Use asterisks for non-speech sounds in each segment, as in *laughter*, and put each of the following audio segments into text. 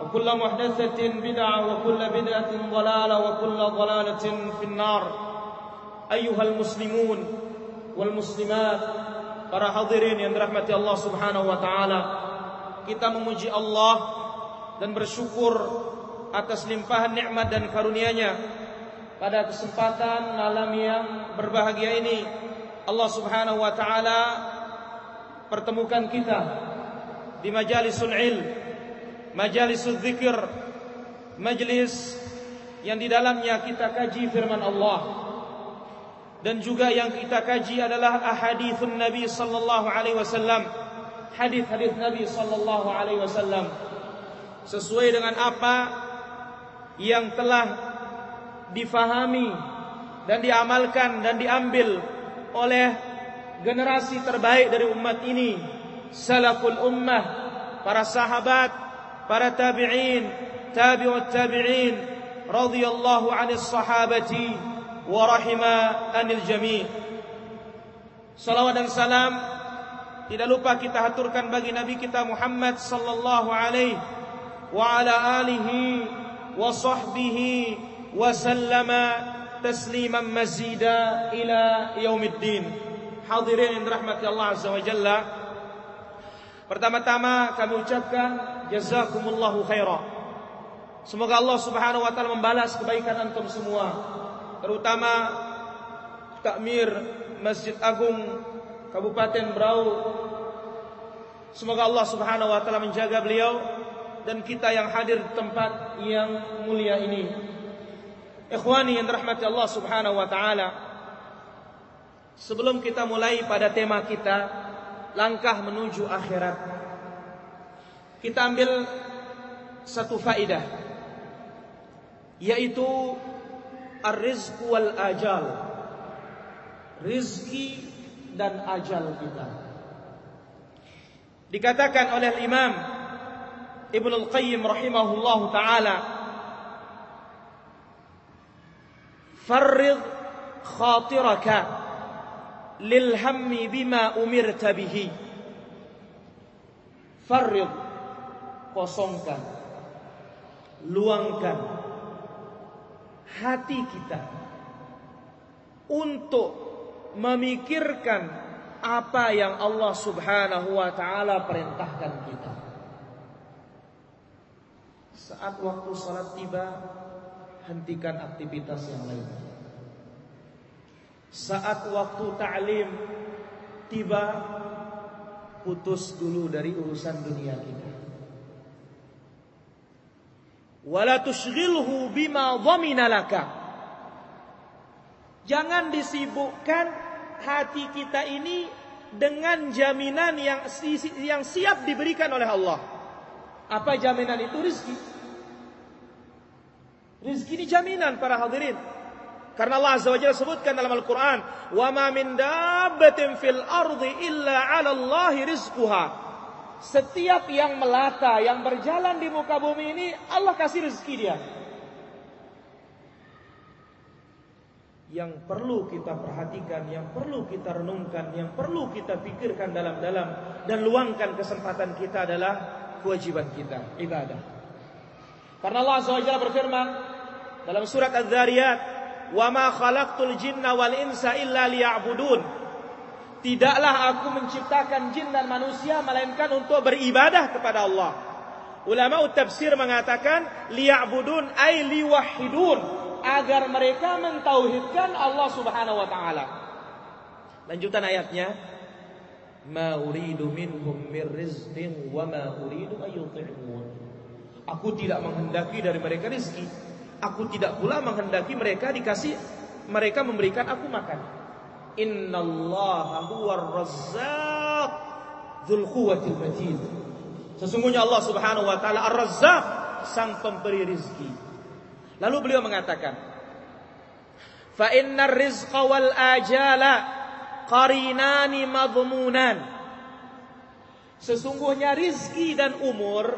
وكل محدثة بدعة وكل بدعة ضلالة وكل ضلالة في النار أيها المسلمون والmuslimat para hadirin yang dirahmati Allah Subhanahu wa taala kita memuji Allah dan bersyukur atas limpahan nikmat dan karunia-Nya pada kesempatan malam yang berbahagia ini Allah Subhanahu wa taala pertemukan kita di majalisul ilm majalis zikir, majlis yang di dalamnya kita kaji firman Allah. Dan juga yang kita kaji adalah ahadithun Nabi sallallahu alaihi wasallam. Hadis-hadis Nabi sallallahu alaihi wasallam. Sesuai dengan apa yang telah difahami dan diamalkan dan diambil oleh generasi terbaik dari umat ini salaful ummah para sahabat para tabi'in, tabi'ut tabi'in radhiyallahu 'anil sahabati wa rahima anil jami'. Salawat dan salam tidak lupa kita haturkan bagi Nabi kita Muhammad sallallahu alaihi wa ala alihi wa sahbihi wa sallama tasliman mazida ila yaumiddin. Hadirin yang dirahmati Allah Azza wa Jalla. Pertama-tama kami ucapkan jazakumullahu khaira. Semoga Allah Subhanahu wa taala membalas kebaikan antum semua, terutama takmir Masjid Agung Kabupaten Berau. Semoga Allah Subhanahu wa taala menjaga beliau dan kita yang hadir di tempat yang mulia ini. Ikhwani yang dirahmati Allah Subhanahu wa taala. Sebelum kita mulai pada tema kita, langkah menuju akhirat. Kita ambil satu faidah yaitu ar-rizq wal ajal. Rizki dan ajal kita. Dikatakan oleh Imam Ibnu Al-Qayyim rahimahullahu taala Farrid khatiraka lil hammi bima umirta bihi farrid kosongkan luangkan hati kita untuk memikirkan apa yang Allah Subhanahu wa taala perintahkan kita. Saat waktu salat tiba, hentikan aktivitas yang lain. Saat waktu ta'lim tiba putus dulu dari urusan dunia kita Wala tushghilhu bima dhamina laka. Jangan disibukkan hati kita ini dengan jaminan yang yang siap diberikan oleh Allah. Apa jaminan itu rizki? Rizki ini jaminan para hadirin. Karena Allah Azza wa Jalla sebutkan dalam Al-Quran, وَمَا مِنْ دَابَّةٍ فِي الْأَرْضِ إِلَّا عَلَى اللَّهِ رِزْقُهَا setiap yang melata, yang berjalan di muka bumi ini, Allah kasih rezeki dia. yang perlu kita perhatikan, yang perlu kita renungkan, yang perlu kita pikirkan dalam-dalam dan luangkan kesempatan kita adalah kewajiban kita, ibadah. Karena Allah Azza wa berfirman dalam surat Az-Zariyat, "Wa ma khalaqtul jinna wal insa illa liya'budun." Tidaklah aku menciptakan jin dan manusia melainkan untuk beribadah kepada Allah. Ulama tafsir mengatakan liya'budun ay liwahidun agar mereka mentauhidkan Allah Subhanahu wa taala. Lanjutan ayatnya, ma uridu minhum mir rizqin wa ma uridu ayyut'imun. Aku tidak menghendaki dari mereka rezeki. Aku tidak pula menghendaki mereka dikasih mereka memberikan aku makan. Innallaha huwar razzaq dzul quwwatil matin. Sesungguhnya Allah Subhanahu wa taala Ar-Razzaq, sang pemberi rizki. Lalu beliau mengatakan, "Fa innar rizqa wal ajala qarinani madhmunan." Sesungguhnya rizki dan umur,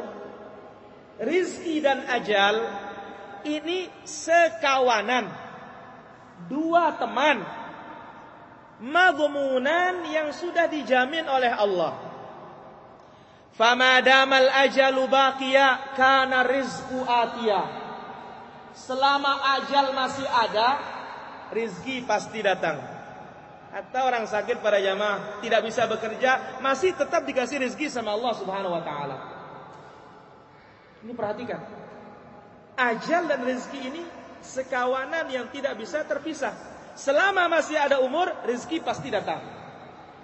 rizki dan ajal ini sekawanan, dua teman madhumunan yang sudah dijamin oleh Allah. Famadamal ajalu baqiya kana rizqu atiya. Selama ajal masih ada, rizki pasti datang. Atau orang sakit pada jamaah tidak bisa bekerja, masih tetap dikasih rizki sama Allah Subhanahu wa taala. Ini perhatikan. Ajal dan rizki ini sekawanan yang tidak bisa terpisah. Selama masih ada umur, rezeki pasti datang.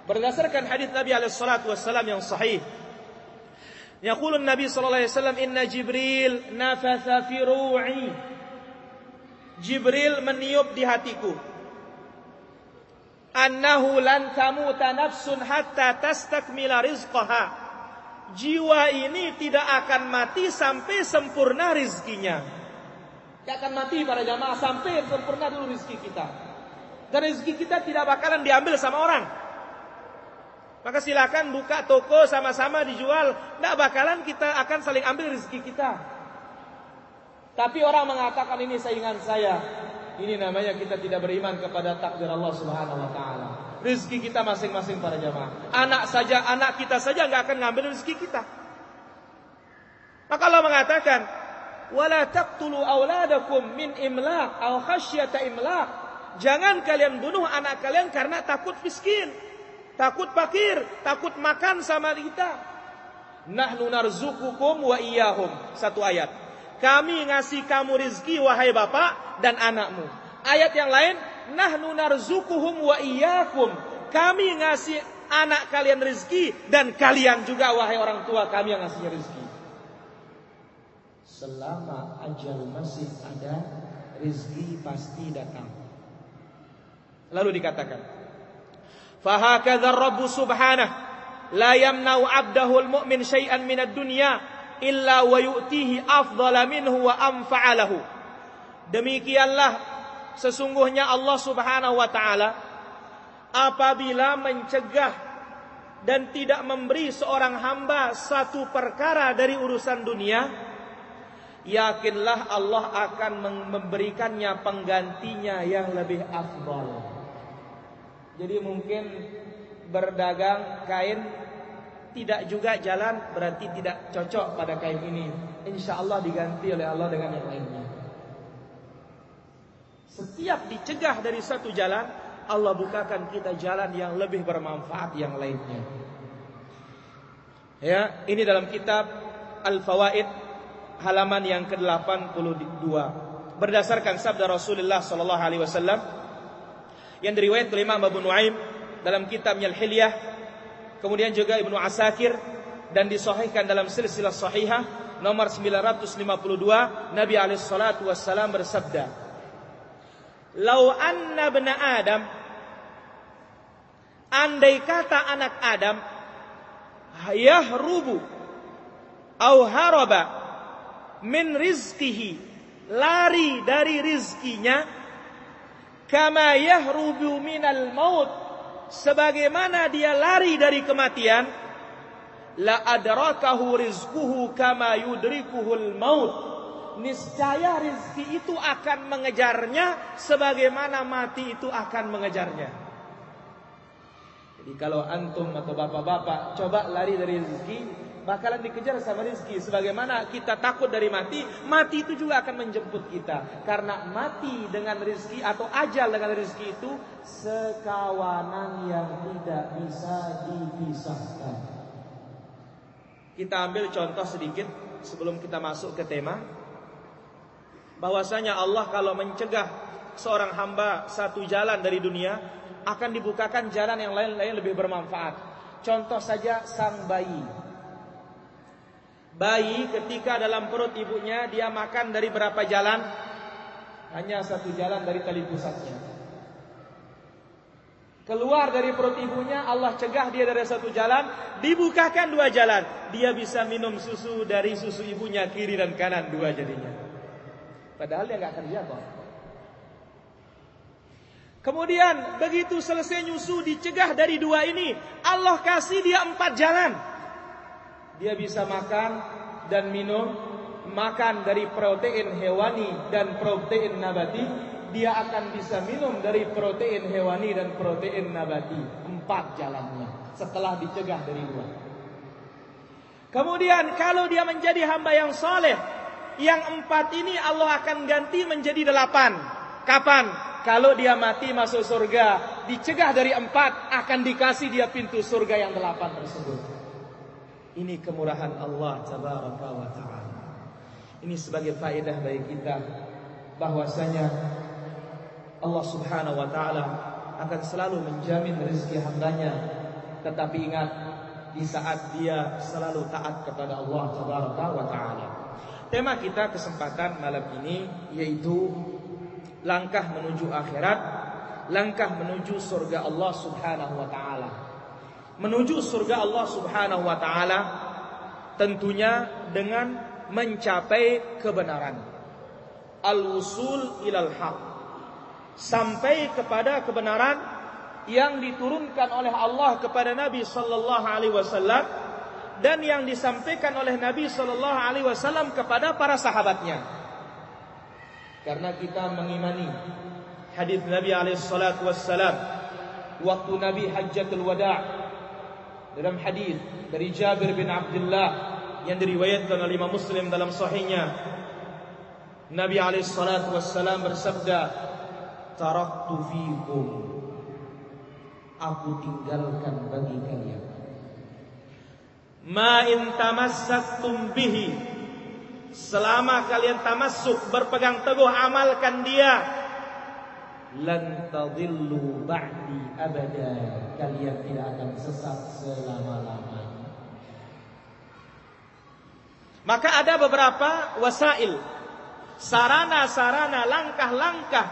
Berdasarkan hadis Nabi alaihi salatu wasallam yang sahih. Yaqulu Nabi sallallahu alaihi wasallam inna Jibril nafatha fi ru'i. Jibril meniup di hatiku. Annahu lan tamuta nafsun hatta tastakmila rizqaha. Jiwa ini tidak akan mati sampai sempurna rizkinya. Tidak akan mati para jamaah sampai sempurna dulu rizki kita. Dan rezeki kita tidak bakalan diambil sama orang. Maka silakan buka toko sama-sama dijual. Tidak bakalan kita akan saling ambil rezeki kita. Tapi orang mengatakan ini saingan saya. Ini namanya kita tidak beriman kepada takdir Allah Subhanahu wa taala. Rezeki kita masing-masing para jamaah. Anak saja, anak kita saja nggak akan ngambil rezeki kita. Maka Allah mengatakan, "Wala taqtulu auladakum min imlaq aw khasyata imlaq." Jangan kalian bunuh anak kalian karena takut miskin, takut fakir, takut makan sama kita. Nahnu narzukukum wa iyyahum. Satu ayat. Kami ngasih kamu rizki wahai bapak dan anakmu. Ayat yang lain, nahnu narzukuhum wa iyyakum. Kami ngasih anak kalian rizki dan kalian juga wahai orang tua kami yang ngasih rizki. Selama ajal masih ada, rizki pasti datang. Lalu dikatakan, "Fahakadha Rabbu subhanahu la yamna'u 'abdahu al-mu'min syai'an min ad-dunya illa wa yu'tihi afdhala minhu wa anfa'alahu." Demikianlah sesungguhnya Allah Subhanahu wa taala apabila mencegah dan tidak memberi seorang hamba satu perkara dari urusan dunia, yakinlah Allah akan memberikannya penggantinya yang lebih afdal. Jadi mungkin berdagang kain tidak juga jalan berarti tidak cocok pada kain ini. Insya Allah diganti oleh Allah dengan yang lainnya. Setiap dicegah dari satu jalan, Allah bukakan kita jalan yang lebih bermanfaat yang lainnya. Ya, ini dalam kitab Al-Fawaid halaman yang ke-82 berdasarkan sabda Rasulullah sallallahu alaihi wasallam yang diriwayatkan oleh Imam Abu Nuaim dalam kitabnya Al-Hilyah, kemudian juga Ibnu Asakir. Dan disahihkan dalam silsilah sahihah nomor 952 Nabi alaihi salatu wassalam bersabda Lau anna bena Adam Andai kata anak Adam Yahrubu Au haraba Min rizkihi Lari dari rizkinya kama yahrubu minal maut sebagaimana dia lari dari kematian la adrakahu rizquhu kama yudrikuhul maut niscaya rizki itu akan mengejarnya sebagaimana mati itu akan mengejarnya. Jadi kalau antum atau bapak-bapak coba lari dari rezeki, bakalan dikejar sama rezeki. Sebagaimana kita takut dari mati, mati itu juga akan menjemput kita. Karena mati dengan rezeki atau ajal dengan rezeki itu sekawanan yang tidak bisa dipisahkan. Kita ambil contoh sedikit sebelum kita masuk ke tema. Bahwasanya Allah kalau mencegah seorang hamba satu jalan dari dunia, akan dibukakan jalan yang lain-lain lebih bermanfaat. Contoh saja sang bayi. Bayi ketika dalam perut ibunya dia makan dari berapa jalan? Hanya satu jalan dari tali pusatnya. Keluar dari perut ibunya Allah cegah dia dari satu jalan, dibukakan dua jalan. Dia bisa minum susu dari susu ibunya kiri dan kanan dua jadinya. Padahal dia nggak kerja kok. Kemudian begitu selesai nyusu dicegah dari dua ini, Allah kasih dia empat jalan. Dia bisa makan dan minum, makan dari protein hewani dan protein nabati. Dia akan bisa minum dari protein hewani dan protein nabati. Empat jalannya setelah dicegah dari dua. Kemudian kalau dia menjadi hamba yang soleh, yang empat ini Allah akan ganti menjadi delapan. Kapan? Kalau dia mati masuk surga, dicegah dari empat, akan dikasih dia pintu surga yang delapan tersebut. Ini kemurahan Allah tabaraka wa taala. Ini sebagai faedah bagi kita bahwasanya Allah Subhanahu wa taala akan selalu menjamin rezeki hambanya. Tetapi ingat di saat dia selalu taat kepada Allah tabaraka wa taala. Tema kita kesempatan malam ini yaitu langkah menuju akhirat, langkah menuju surga Allah Subhanahu wa taala menuju surga Allah Subhanahu wa taala tentunya dengan mencapai kebenaran. Al-wusul ilal haq. Sampai kepada kebenaran yang diturunkan oleh Allah kepada Nabi sallallahu alaihi wasallam dan yang disampaikan oleh Nabi sallallahu alaihi wasallam kepada para sahabatnya. Karena kita mengimani hadis Nabi alaihi salatu wasallam waktu Nabi Hajjatul Wada' dalam hadis dari Jabir bin Abdullah yang diriwayatkan oleh Imam Muslim dalam sahihnya. Nabi alaihi salatu wassalam bersabda taraktu fikum aku tinggalkan bagi kalian. Ma in tamassaktum bihi. Selama kalian tamassuk berpegang teguh amalkan dia lan tadillu ba'di abada. Kalian tidak akan sesat selama-lamanya. Maka ada beberapa wasail sarana-sarana langkah-langkah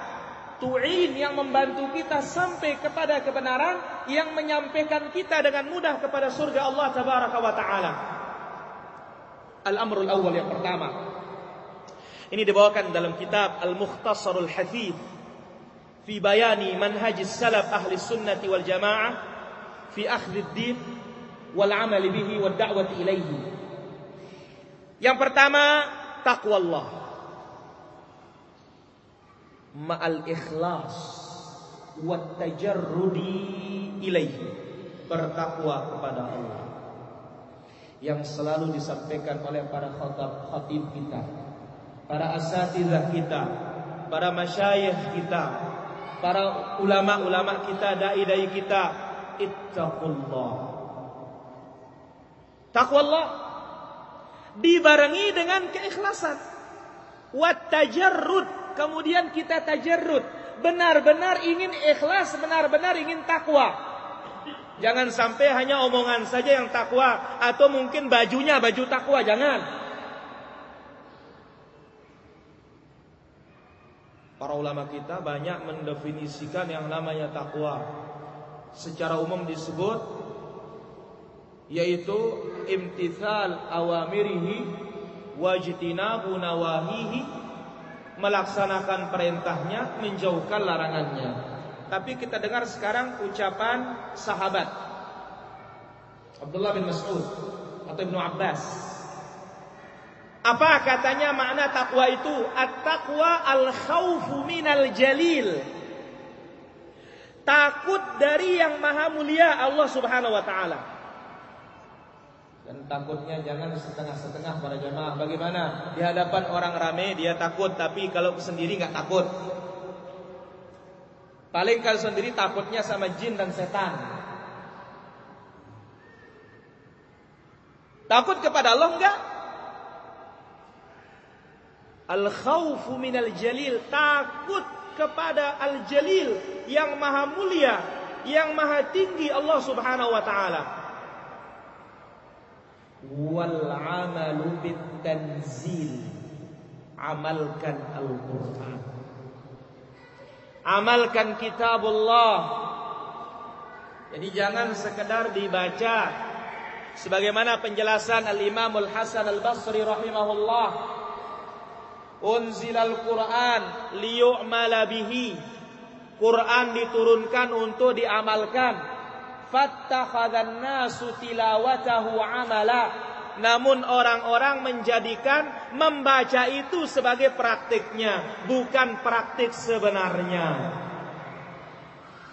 tu'in yang membantu kita sampai kepada kebenaran yang menyampaikan kita dengan mudah kepada surga Allah tabaraka wa taala. Al-amrul awal yang pertama. Ini dibawakan dalam kitab Al-Mukhtasarul Hafidh fi bayani manhaj salaf ahli sunnati wal jamaah fi akhdhi din wal amal bihi wad da'wati ilaihi. Yang pertama, taqwallah Ma'al ikhlas wat tajarrudi ilaihi. Bertakwa kepada Allah. Yang selalu disampaikan oleh para khatib khatib kita, para asatidzah kita, para masyayikh kita, para ulama-ulama kita, dai-dai kita, ittaqullah. Takwa Allah dibarengi dengan keikhlasan. Wat kemudian kita tajarrud, benar-benar ingin ikhlas, benar-benar ingin takwa. Jangan sampai hanya omongan saja yang takwa atau mungkin bajunya baju takwa, jangan. Para ulama kita banyak mendefinisikan yang namanya takwa. Secara umum disebut yaitu imtithal awamirihi wajtinabu nawahihi melaksanakan perintahnya, menjauhkan larangannya. Tapi kita dengar sekarang ucapan sahabat Abdullah bin Mas'ud atau Ibnu Abbas. Apa katanya makna takwa itu? At-taqwa al-khawfu minal jalil. Takut dari yang maha mulia Allah Subhanahu wa taala. Dan takutnya jangan setengah-setengah para jemaah. Bagaimana? Di hadapan orang ramai dia takut, tapi kalau sendiri nggak takut. Paling kalau sendiri takutnya sama jin dan setan. Takut kepada Allah enggak? Al-khawfu minal jalil, takut kepada Al-Jalil yang maha mulia, yang maha tinggi Allah Subhanahu wa taala. Wal amalu bit tanzil. Amalkan Al-Qur'an. Amalkan kitabullah. Jadi jangan sekedar dibaca sebagaimana penjelasan Al-Imam Al-Hasan Al-Basri rahimahullah unzilal Quran liyu'mala bihi. Quran diturunkan untuk diamalkan. Fattakhadhan nasu tilawatahu amala. Namun orang-orang menjadikan membaca itu sebagai praktiknya, bukan praktik sebenarnya.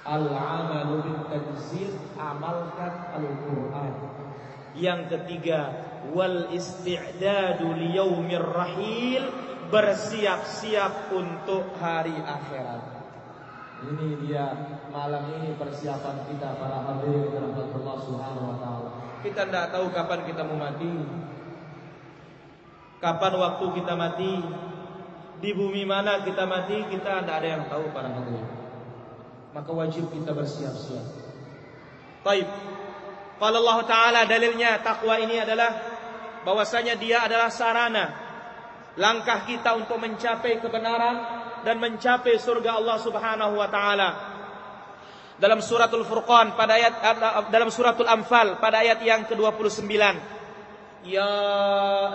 Al-amalu tanzil amalkan Al-Quran. Yang ketiga, wal isti'dadu liyaumir rahil bersiap-siap untuk hari akhirat. Ini dia malam ini persiapan kita para hadirin rahmatullah subhanahu wa taala. Kita tidak tahu kapan kita mau mati. Kapan waktu kita mati? Di bumi mana kita mati? Kita tidak ada yang tahu para hadirin. Maka wajib kita bersiap-siap. Baik. Kalau Allah Taala dalilnya takwa ini adalah bahwasanya dia adalah sarana langkah kita untuk mencapai kebenaran dan mencapai surga Allah Subhanahu wa taala. Dalam suratul Furqan pada ayat dalam suratul Anfal pada ayat yang ke-29. Ya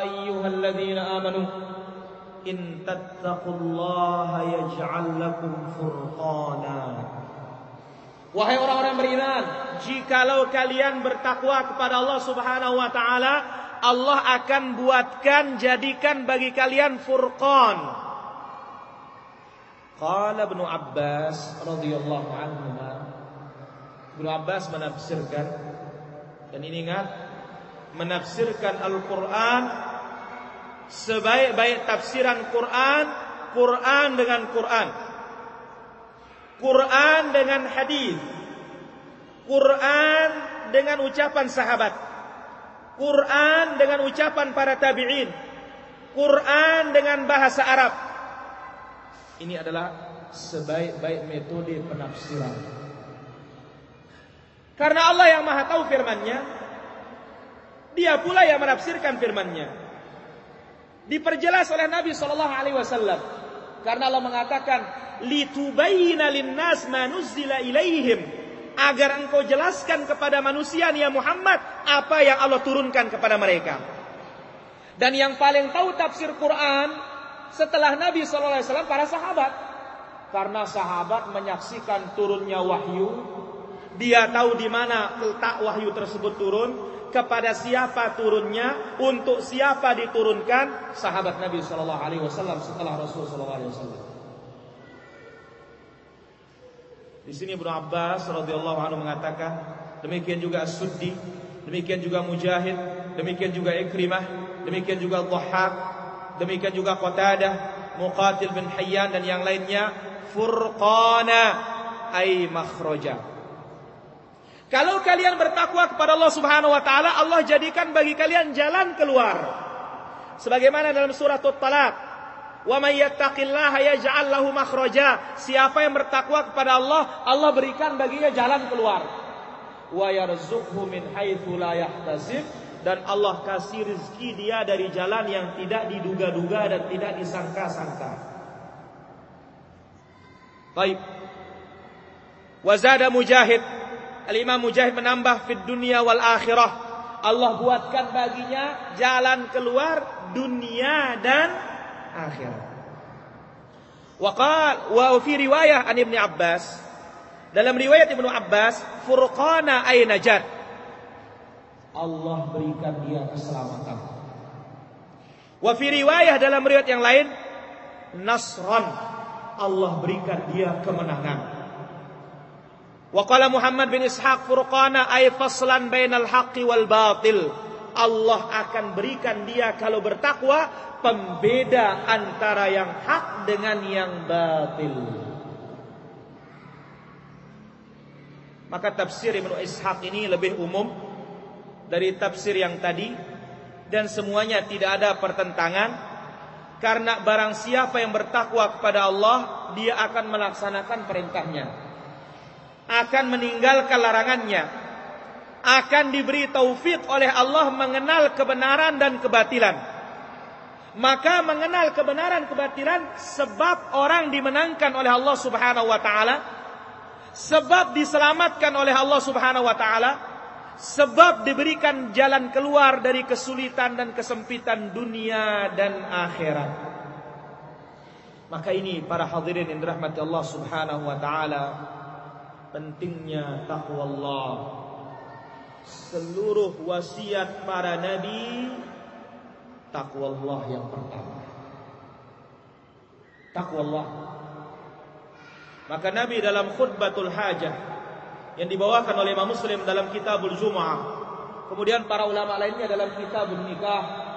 ayyuhalladzina amanu in tattaqullaha yaj'al lakum furqana. Wahai orang-orang beriman, jikalau kalian bertakwa kepada Allah Subhanahu wa taala, Allah akan buatkan jadikan bagi kalian furqan. Qala Ibnu Abbas radhiyallahu anhu Ibnu Abbas menafsirkan dan ini ingat menafsirkan Al-Qur'an sebaik-baik tafsiran Quran, Quran dengan Quran. Quran dengan hadis. Quran dengan ucapan sahabat. Quran dengan ucapan para tabi'in. Quran dengan bahasa Arab. Ini adalah sebaik-baik metode penafsiran. Karena Allah yang maha tahu firmannya. Dia pula yang menafsirkan firmannya. Diperjelas oleh Nabi Shallallahu Alaihi Wasallam. Karena Allah mengatakan, litubayina linnas manuzila ilaihim agar engkau jelaskan kepada manusia ya Muhammad apa yang Allah turunkan kepada mereka. Dan yang paling tahu tafsir Quran setelah Nabi SAW para sahabat. Karena sahabat menyaksikan turunnya wahyu, dia tahu di mana letak wahyu tersebut turun, kepada siapa turunnya, untuk siapa diturunkan sahabat Nabi SAW setelah Rasulullah SAW. Di sini Ibnu Abbas radhiyallahu anhu mengatakan, demikian juga As-Suddi, demikian juga Mujahid, demikian juga Ikrimah, demikian juga Dhahhak, demikian juga Qatadah, Muqatil bin Hayyan dan yang lainnya furqana ay makhraja. Kalau kalian bertakwa kepada Allah Subhanahu wa taala, Allah jadikan bagi kalian jalan keluar. Sebagaimana dalam surah At-Talaq, Wa may yattaqillaha yaj'al lahu. Siapa yang bertakwa kepada Allah, Allah berikan baginya jalan keluar. Wa yarzuqhu min haitsu la dan Allah kasih rezeki dia dari jalan yang tidak diduga-duga dan tidak disangka-sangka. Baik. Wazada Mujahid. Al-Imam Mujahid menambah fid dunia wal akhirah. Allah buatkan baginya jalan keluar dunia dan akhirat. Waqal wa fi riwayah an Ibnu Abbas dalam riwayat Ibnu Abbas furqana ay najat Allah berikan dia keselamatan Wa fi riwayah dalam riwayat yang lain nasran Allah berikan dia kemenangan. Wa qala Muhammad bin Ishaq furqana ay faslan bainal haqqi wal batil. Allah akan berikan dia kalau bertakwa pembeda antara yang hak dengan yang batil. Maka tafsir Ibnu Ishaq ini lebih umum dari tafsir yang tadi dan semuanya tidak ada pertentangan. Karena barang siapa yang bertakwa kepada Allah dia akan melaksanakan perintahnya. Akan meninggalkan larangannya akan diberi taufik oleh Allah mengenal kebenaran dan kebatilan maka mengenal kebenaran kebatilan sebab orang dimenangkan oleh Allah Subhanahu wa taala sebab diselamatkan oleh Allah Subhanahu wa taala sebab diberikan jalan keluar dari kesulitan dan kesempitan dunia dan akhirat maka ini para hadirin yang dirahmati Allah Subhanahu wa taala pentingnya takwa Allah. Seluruh wasiat para nabi takwa Allah yang pertama. Takwa Allah. Maka Nabi dalam khutbatul hajah yang dibawakan oleh Imam Muslim dalam Kitabul Jumu'ah, kemudian para ulama lainnya dalam Kitabul Nikah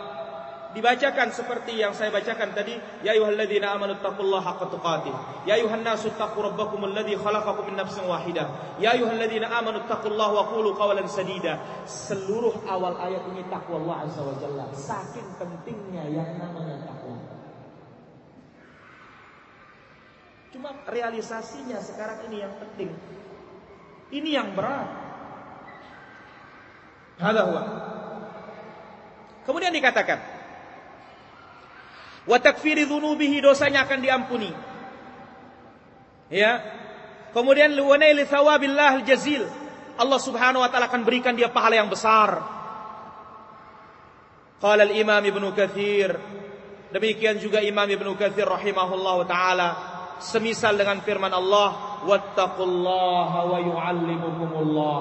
dibacakan seperti yang saya bacakan tadi ya ayyuhalladzina amanu taqullaha haqqa tuqatih. Ya ayuhan nasu taqu rabbakum alladzi khalaqakum min nafsin wahidah. Ya ayyuhalladzina amanu taqullaha wa qulu qawlan sadida. Seluruh awal ayat ini takwa Allah azza wa jalla. Saking pentingnya yang namanya takwa cuma realisasinya sekarang ini yang penting. Ini yang berat. Hada huwa. Kemudian dikatakan wa takfiri dzunubihi dosanya akan diampuni. Ya. Kemudian wa naili thawabillah jazil. Allah Subhanahu wa taala akan berikan dia pahala yang besar. Qala al-Imam Ibnu Katsir Demikian juga Imam Ibnu Katsir rahimahullah taala semisal dengan firman Allah wattaqullaha wa yuallimukumullah.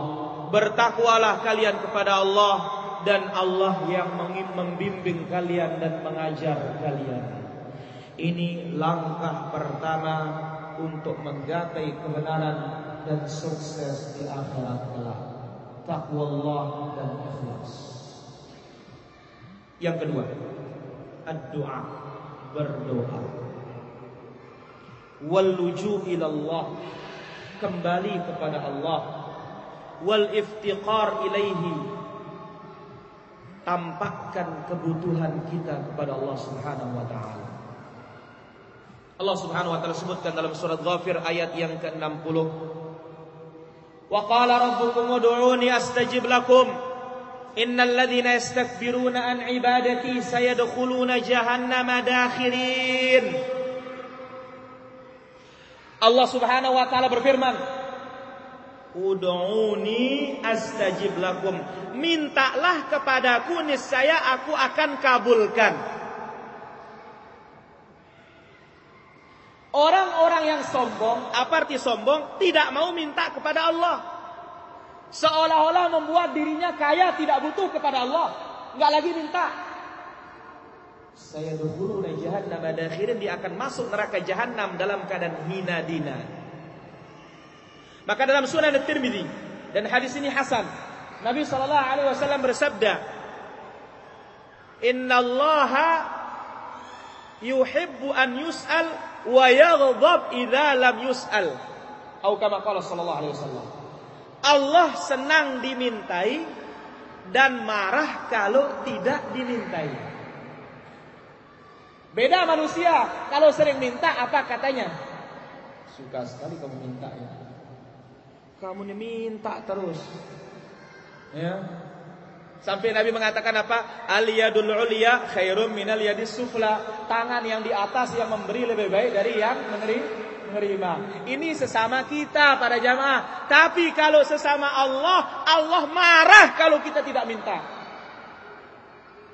Bertakwalah kalian kepada Allah dan Allah yang membimbing kalian dan mengajar kalian. Ini langkah pertama untuk menggapai kebenaran dan sukses di akhirat kelak. Takwa Allah dan ikhlas. Yang kedua, doa berdoa. Wal ilallah kembali kepada Allah. Wal iftiqar ilaihi tampakkan kebutuhan kita kepada Allah Subhanahu wa taala. Allah Subhanahu wa taala sebutkan dalam surat Ghafir ayat yang ke-60. Wa qala rabbukum ud'uni astajib lakum. Innal ladzina yastakbiruna an ibadati sayadkhuluna jahannama dakhirin. Allah Subhanahu wa taala berfirman, Ud'uni astajib lakum. Mintalah kepadaku niscaya aku akan kabulkan. Orang-orang yang sombong, apa arti sombong? Tidak mau minta kepada Allah. Seolah-olah membuat dirinya kaya tidak butuh kepada Allah. Enggak lagi minta. Saya dulu jahannam akhirin dia akan masuk neraka jahanam dalam keadaan hina dina. Maka dalam Sunan At-Tirmidzi dan hadis ini hasan, Nabi sallallahu alaihi wasallam bersabda, "Innallaha yuhibbu an yus'al wa yaghdab idza lam yus'al." Atau kama qala sallallahu alaihi wasallam. Allah senang dimintai dan marah kalau tidak dimintai. Beda manusia, kalau sering minta apa katanya? Suka sekali kamu minta ya. Kamu ini minta terus. Ya. Sampai Nabi mengatakan apa? Aliyadul uliya khairum minal yadis sufla. Tangan yang di atas yang memberi lebih baik dari yang menerima. Ini sesama kita para jamaah. Tapi kalau sesama Allah, Allah marah kalau kita tidak minta.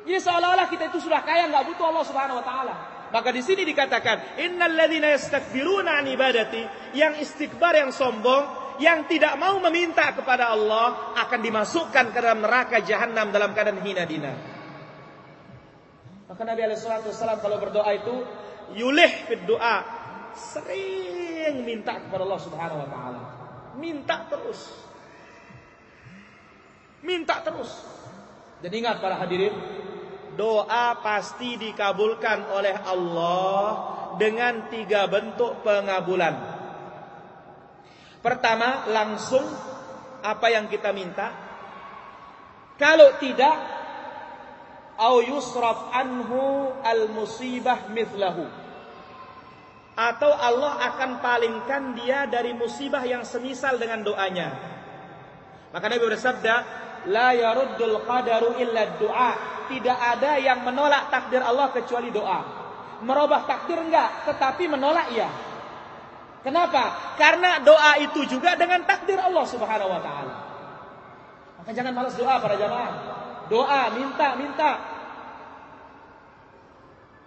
Jadi seolah-olah kita itu sudah kaya nggak butuh Allah Subhanahu wa taala. Maka di sini dikatakan, innal ladzina yastakbiruna an ibadati, yang istikbar yang sombong, yang tidak mau meminta kepada Allah akan dimasukkan ke dalam neraka jahanam dalam keadaan hina dina. Maka Nabi Alaihissalam kalau berdoa itu yulih fid doa sering minta kepada Allah Subhanahu Wa Taala, minta terus, minta terus. Dan ingat para hadirin, doa pasti dikabulkan oleh Allah dengan tiga bentuk pengabulan. Pertama, langsung apa yang kita minta. Kalau tidak, au yusraf anhu al musibah mithlahu. Atau Allah akan palingkan dia dari musibah yang semisal dengan doanya. Maka Nabi bersabda, la yaruddul qadaru illa doa. Tidak ada yang menolak takdir Allah kecuali doa. Merubah takdir enggak, tetapi menolak ya. Kenapa? Karena doa itu juga dengan takdir Allah Subhanahu wa taala. Maka jangan malas doa para jamaah. Doa, minta, minta.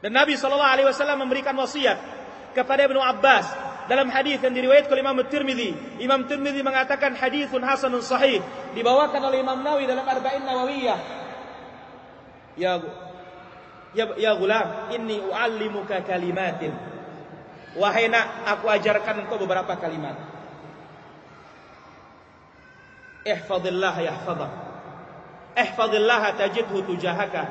Dan Nabi sallallahu alaihi wasallam memberikan wasiat kepada Ibnu Abbas dalam hadis yang diriwayatkan oleh Imam Tirmizi. Imam Tirmizi mengatakan hadithun hasanun sahih dibawakan oleh Imam Nawawi dalam Arba'in Nawawiyah. Ya ya ya gulam, inni uallimuka kalimatin. Wahai nak, aku ajarkan engkau beberapa kalimat. Ihfazillah yahfazak. Ihfazillah tajidhu tujahaka.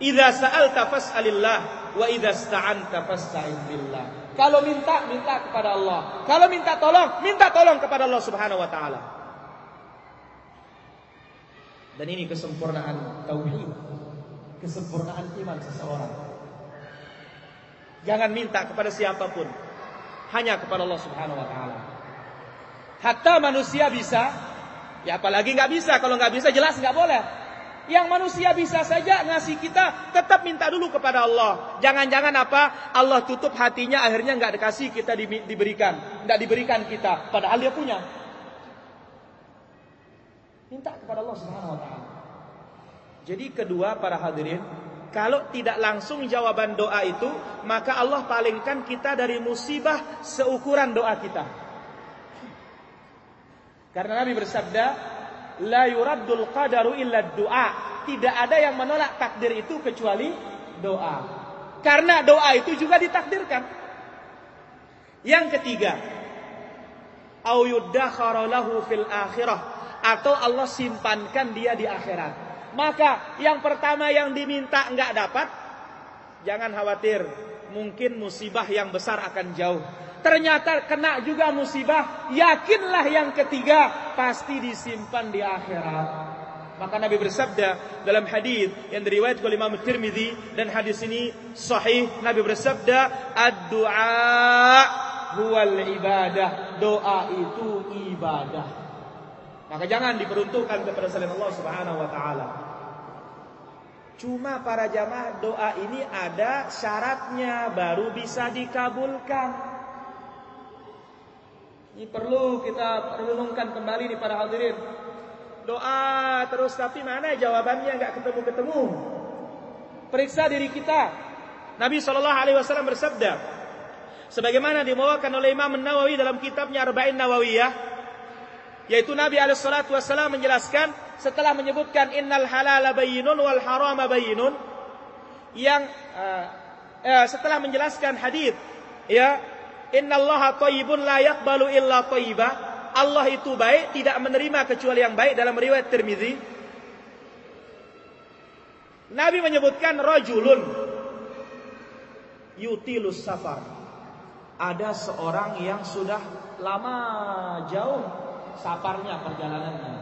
Idza sa'alta fas'alillah wa idza ista'anta fasta'in billah. Kalau minta, minta kepada Allah. Kalau minta tolong, minta tolong kepada Allah Subhanahu wa taala. Dan ini kesempurnaan tauhid, kesempurnaan iman seseorang. Jangan minta kepada siapa pun, hanya kepada Allah Subhanahu wa taala. Hatta manusia bisa, ya apalagi nggak bisa. Kalau nggak bisa jelas nggak boleh. Yang manusia bisa saja ngasih kita tetap minta dulu kepada Allah. Jangan-jangan apa? Allah tutup hatinya akhirnya nggak dikasih kita diberikan, nggak diberikan kita. Padahal dia punya. Minta kepada Allah Subhanahu Wa Taala. Jadi kedua para hadirin, kalau tidak langsung jawaban doa itu, maka Allah palingkan kita dari musibah seukuran doa kita. Karena Nabi bersabda, la yuraddul qadaru illa doa. Tidak ada yang menolak takdir itu kecuali doa. Karena doa itu juga ditakdirkan. Yang ketiga, au lahu fil akhirah atau Allah simpankan dia di akhirat. Maka yang pertama yang diminta enggak dapat, jangan khawatir, mungkin musibah yang besar akan jauh. Ternyata kena juga musibah, yakinlah yang ketiga pasti disimpan di akhirat. Maka Nabi bersabda dalam hadis yang diriwayatkan oleh Imam Tirmizi dan hadis ini sahih Nabi bersabda ad-du'a huwal ibadah. Doa itu ibadah maka jangan diperuntukkan kepada selain Allah Subhanahu wa taala Cuma para jamaah doa ini ada syaratnya baru bisa dikabulkan ini perlu kita renungkan kembali nih para hadirin. Doa terus tapi mana jawabannya nggak ketemu-ketemu. Periksa diri kita. Nabi Shallallahu Alaihi Wasallam bersabda, sebagaimana dibawakan oleh Imam Nawawi dalam kitabnya Arba'in Nawawiyah, yaitu Nabi Alaihi Wasallam menjelaskan setelah menyebutkan innal halala bayinun wal harama bayinun, yang uh, uh, setelah menjelaskan hadis ya Innallaha thayyibun la yaqbalu illa thayyiba. Allah itu baik, tidak menerima kecuali yang baik dalam riwayat Tirmizi. Nabi menyebutkan rajulun yutilus safar. Ada seorang yang sudah lama jauh safarnya perjalanannya.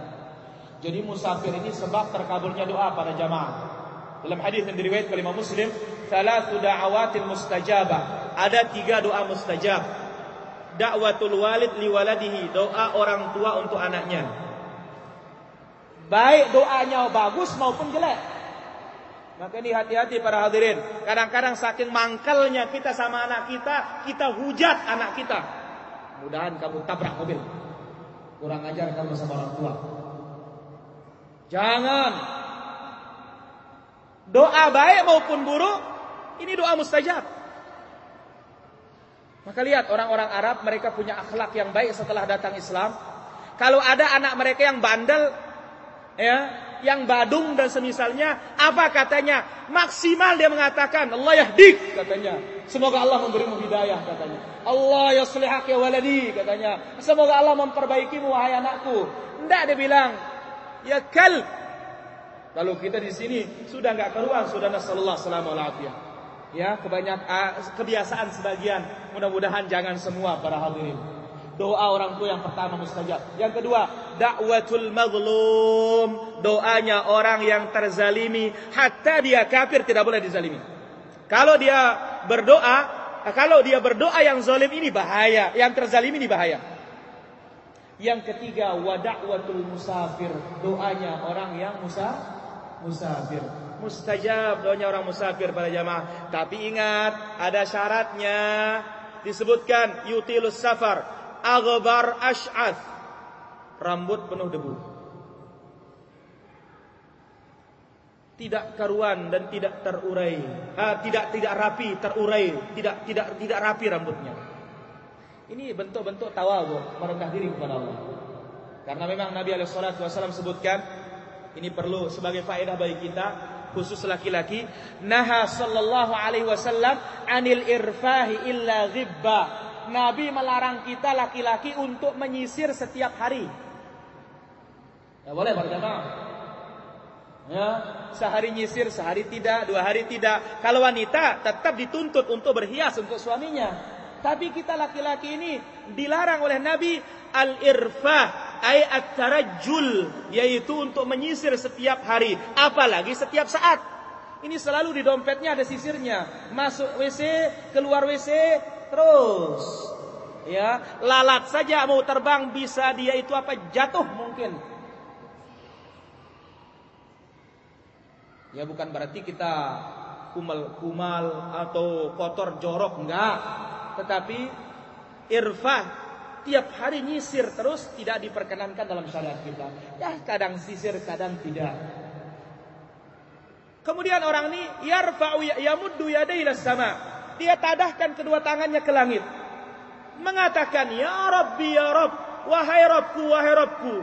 Jadi musafir ini sebab terkabulnya doa pada jamaah. Dalam hadis yang diriwayatkan oleh Imam Muslim, "Thalathu da'awatin mustajabah." ada tiga doa mustajab. Dakwatul walid liwaladihi, doa orang tua untuk anaknya. Baik doanya bagus maupun jelek. Maka ini hati-hati para hadirin. Kadang-kadang saking mangkalnya kita sama anak kita, kita hujat anak kita. Mudahan kamu tabrak mobil. Kurang ajar kamu sama orang tua. Jangan. Doa baik maupun buruk, ini doa mustajab. Maka lihat orang-orang Arab mereka punya akhlak yang baik setelah datang Islam. Kalau ada anak mereka yang bandel, ya yang Badung dan semisalnya, apa katanya? Maksimal dia mengatakan, Allah yahdik katanya. Semoga Allah memberimu hidayah katanya. Allah yaslihak ya waladi katanya. Semoga Allah memperbaikimu wahai anakku. Tidak dia bilang, ya kal. Lalu kita di sini sudah nggak keruan, sudah nasallallahu alaihi Ya, kebanyak uh, kebiasaan sebagian. Mudah-mudahan jangan semua para hadirin. Doa orang tua yang pertama mustajab. Yang kedua, dakwatul mazlum. Doanya orang yang terzalimi. Hatta dia kafir tidak boleh dizalimi. Kalau dia berdoa, kalau dia berdoa yang zalim ini bahaya. Yang terzalimi ini bahaya. Yang ketiga, wadakwatul musafir. Doanya orang yang musa, musafir. Mustajab doanya orang musafir pada jamaah. Tapi ingat, ada syaratnya. Disebutkan yutilus safar aghbar ash'ath rambut penuh debu tidak karuan dan tidak terurai. Tidak tidak rapi terurai. Tidak tidak tidak rapi rambutnya. Ini bentuk-bentuk tawadhu merendah diri kepada Allah. Karena memang Nabi alaihi wasallam sebutkan ini perlu sebagai faedah bagi kita khusus laki-laki naha sallallahu alaihi wasallam anil irfahi illa ghibba. Nabi melarang kita laki-laki untuk menyisir setiap hari. Ya boleh Pak Jamaah. Ya, sehari nyisir, sehari tidak, dua hari tidak. Kalau wanita tetap dituntut untuk berhias untuk suaminya. Tapi kita laki-laki ini dilarang oleh Nabi al-irfah ay at-tarajjul yaitu untuk menyisir setiap hari, apalagi setiap saat. Ini selalu di dompetnya ada sisirnya. Masuk WC, keluar WC, terus. Ya, lalat saja mau terbang bisa dia itu apa jatuh mungkin. Ya bukan berarti kita kumal-kumal atau kotor jorok enggak, tetapi irfah tiap hari nyisir terus tidak diperkenankan dalam syariat kita. Ya kadang sisir, kadang tidak. Kemudian orang ini yarfa'u ya, yamuddu yadayhi sama dia tadahkan kedua tangannya ke langit. Mengatakan, Ya Rabbi, Ya Rabb, wahai Rabbku, wahai Rabbku.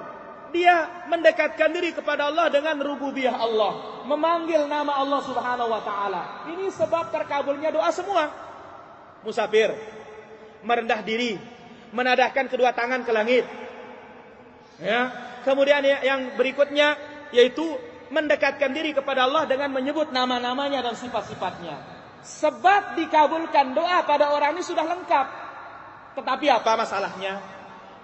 Dia mendekatkan diri kepada Allah dengan rububiyah Allah. Memanggil nama Allah subhanahu wa ta'ala. Ini sebab terkabulnya doa semua. Musafir. Merendah diri. Menadahkan kedua tangan ke langit. Ya. Kemudian yang berikutnya yaitu mendekatkan diri kepada Allah dengan menyebut nama-namanya dan sifat-sifatnya. Sebab dikabulkan doa pada orang ini sudah lengkap. Tetapi apa masalahnya?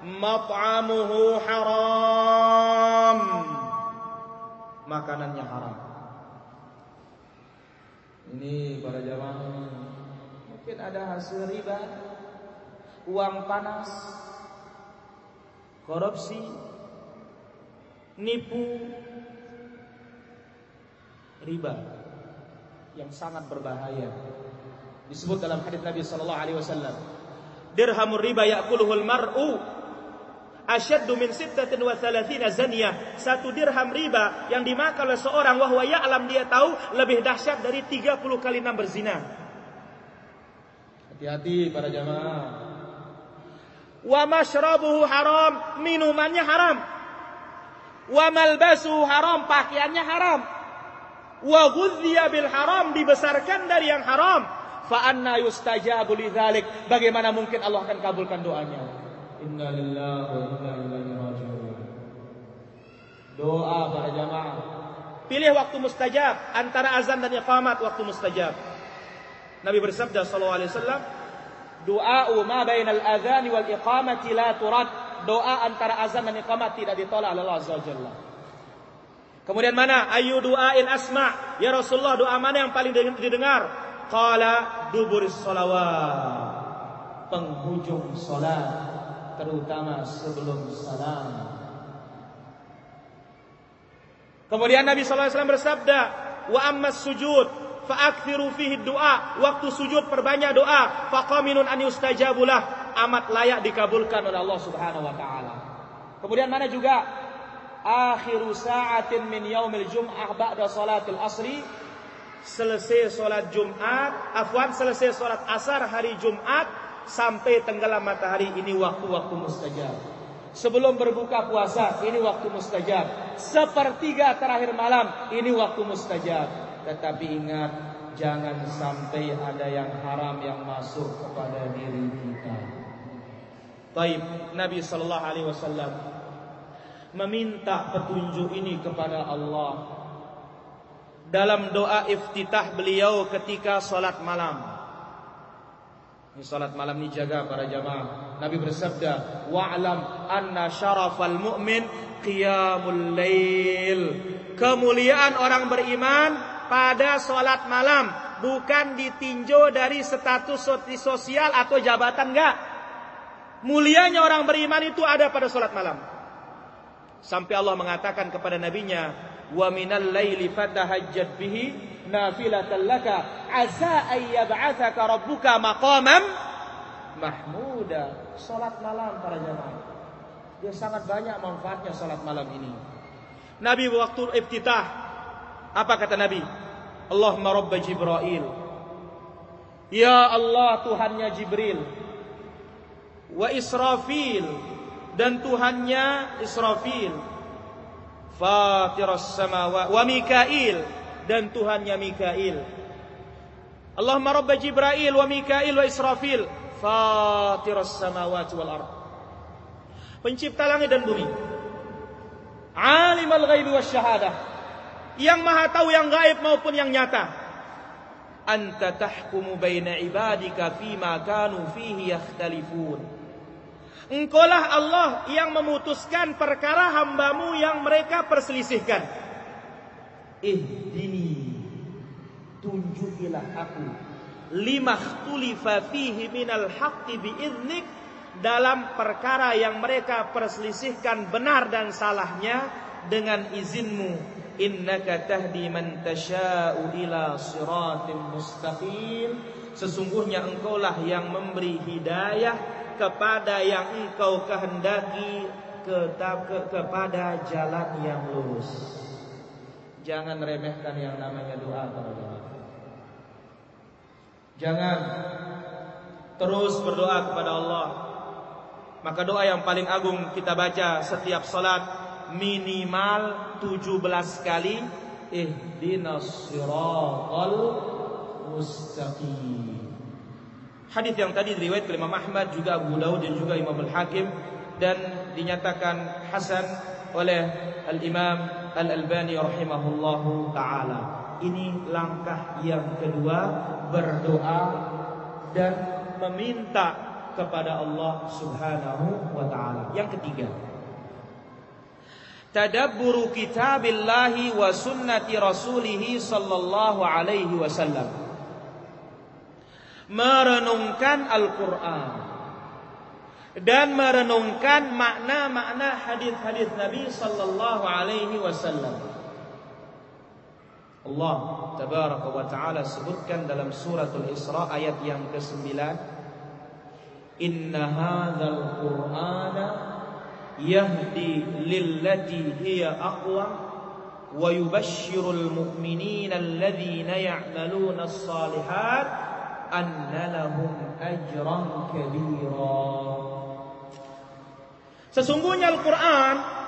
Mat'amuhu haram. Makanannya haram. Ini para jamaah mungkin ada hasil riba, uang panas, korupsi, nipu, riba yang sangat berbahaya. Disebut dalam hadis Nabi sallallahu alaihi wasallam, dirhamur riba ya'kuluhul mar'u asyaddu min sittatin wa thalathina zaniyah. Satu dirham riba yang dimakan oleh seorang wahwa ya'lam dia tahu lebih dahsyat dari 30 kali enam berzina. Hati-hati para jamaah. Wa mashrabuhu haram, minumannya haram. Wa malbasuhu haram, pakaiannya haram wa ghudhiya bil haram dibesarkan dari yang haram fa anna yustajabu lidzalik bagaimana mungkin Allah akan kabulkan doanya inna lillahi wa inna ilaihi raji'un doa para jamaah pilih waktu mustajab antara azan dan iqamat waktu mustajab Nabi bersabda sallallahu alaihi wasallam doa ma bainal adzan wal iqamati la turad doa antara azan dan iqamat tidak ditolak oleh Allah azza wajalla Kemudian mana? Ayu du'ain asma. Ya Rasulullah doa mana yang paling didengar? Qala duburis salawat. Penghujung salat terutama sebelum salam. Kemudian Nabi SAW bersabda, wa ammas sujud fa'akthiru fihi doa. Waktu sujud perbanyak doa. Faqaminun an yustajabulah. Amat layak dikabulkan oleh Allah Subhanahu wa taala. Kemudian mana juga akhiru sa'atin min yaumil jum'ah ba'da salatil asri selesai salat Jumat afwan selesai salat asar hari Jumat sampai tenggelam matahari ini waktu-waktu mustajab Sebelum berbuka puasa, ini waktu mustajab. Sepertiga terakhir malam, ini waktu mustajab. Tetapi ingat, jangan sampai ada yang haram yang masuk kepada diri kita. Baik, Nabi sallallahu alaihi wasallam meminta petunjuk ini kepada Allah dalam doa iftitah beliau ketika salat malam. Ini salat malam ini jaga para jamaah. Nabi bersabda, "Wa'lam anna syarafal mu'min qiyamul lail." Kemuliaan orang beriman pada salat malam bukan ditinjau dari status sosial atau jabatan enggak. Mulianya orang beriman itu ada pada salat malam. Sampai Allah mengatakan kepada nabinya, "Wa minal laili fatahajjat bihi nafilatan laka asa ayyab'atsaka rabbuka maqaman mahmuda. Salat malam para jamaah. Dia sangat banyak manfaatnya salat malam ini. Nabi waktu iftitah apa kata Nabi? Allahumma rabb Jibril. Ya Allah Tuhannya Jibril. Wa Israfil dan Tuhannya Israfil. Fatiras samawati wa Mikail dan Tuhannya Mikail. Allahumma rabb Jibril wa Mikail wa Israfil fatiras samawati wal ard. Pencipta langit dan bumi. Alimul ghaibi wasyahadah. Yang maha tahu yang gaib maupun yang nyata. Anta tahkumu baina ibadika fima kanu fihi yakhtalifun. Engkaulah Allah yang memutuskan perkara hambamu yang mereka perselisihkan ihdini tunjukilah aku. Lima tulifa fihi minal haqqi biiznik dalam perkara yang mereka perselisihkan benar dan salahnya dengan izinmu. Innaka tahdi man tasha'u ila siratim mustaqim. Sesungguhnya engkaulah yang memberi hidayah kepada yang engkau kehendaki ke, ke, kepada jalan yang lurus. Jangan remehkan yang namanya doa jemaah. Jangan terus berdoa kepada Allah. Maka doa yang paling agung kita baca setiap salat minimal 17 kali ihdinas siratal mustaqim. Hadis yang tadi diriwayat oleh Imam Ahmad juga Abu Daud dan juga Imam Al-Hakim dan dinyatakan hasan oleh Al-Imam Al-Albani rahimahullahu taala. Ini langkah yang kedua berdoa dan meminta kepada Allah Subhanahu wa taala. Yang ketiga, tadabburu kitabillahi wa sunnati rasulih sallallahu alaihi wasallam. Merenungkan Al-Qur'an dan merenungkan makna-makna hadis-hadis Nabi sallallahu alaihi wasallam. Allah tabaraka wa taala sebutkan dalam suratul Isra ayat yang ke-9 Inna hadzal qur'ana yahdi lillati hiya aqwa wa yubashshirul mu'minina alladhina ya'maluna as-salihat anna lahum ajran kabira Sesungguhnya Al-Quran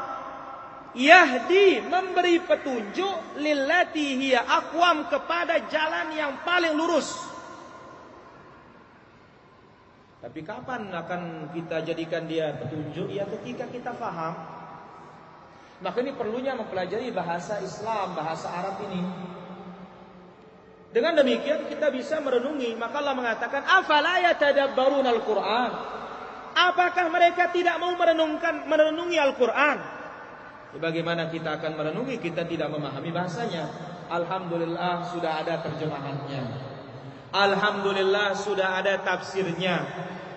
Yahdi memberi petunjuk lillati hiya akwam kepada jalan yang paling lurus. Tapi kapan akan kita jadikan dia petunjuk? Ya ketika kita faham. Maka ini perlunya mempelajari bahasa Islam, bahasa Arab ini. Dengan demikian kita bisa merenungi. Maka Allah mengatakan, "Afala yatadabbarun al-Qur'an?" Apakah mereka tidak mau merenungkan merenungi Al-Qur'an? Ya, bagaimana kita akan merenungi kita tidak memahami bahasanya? Alhamdulillah sudah ada terjemahannya. Alhamdulillah sudah ada tafsirnya.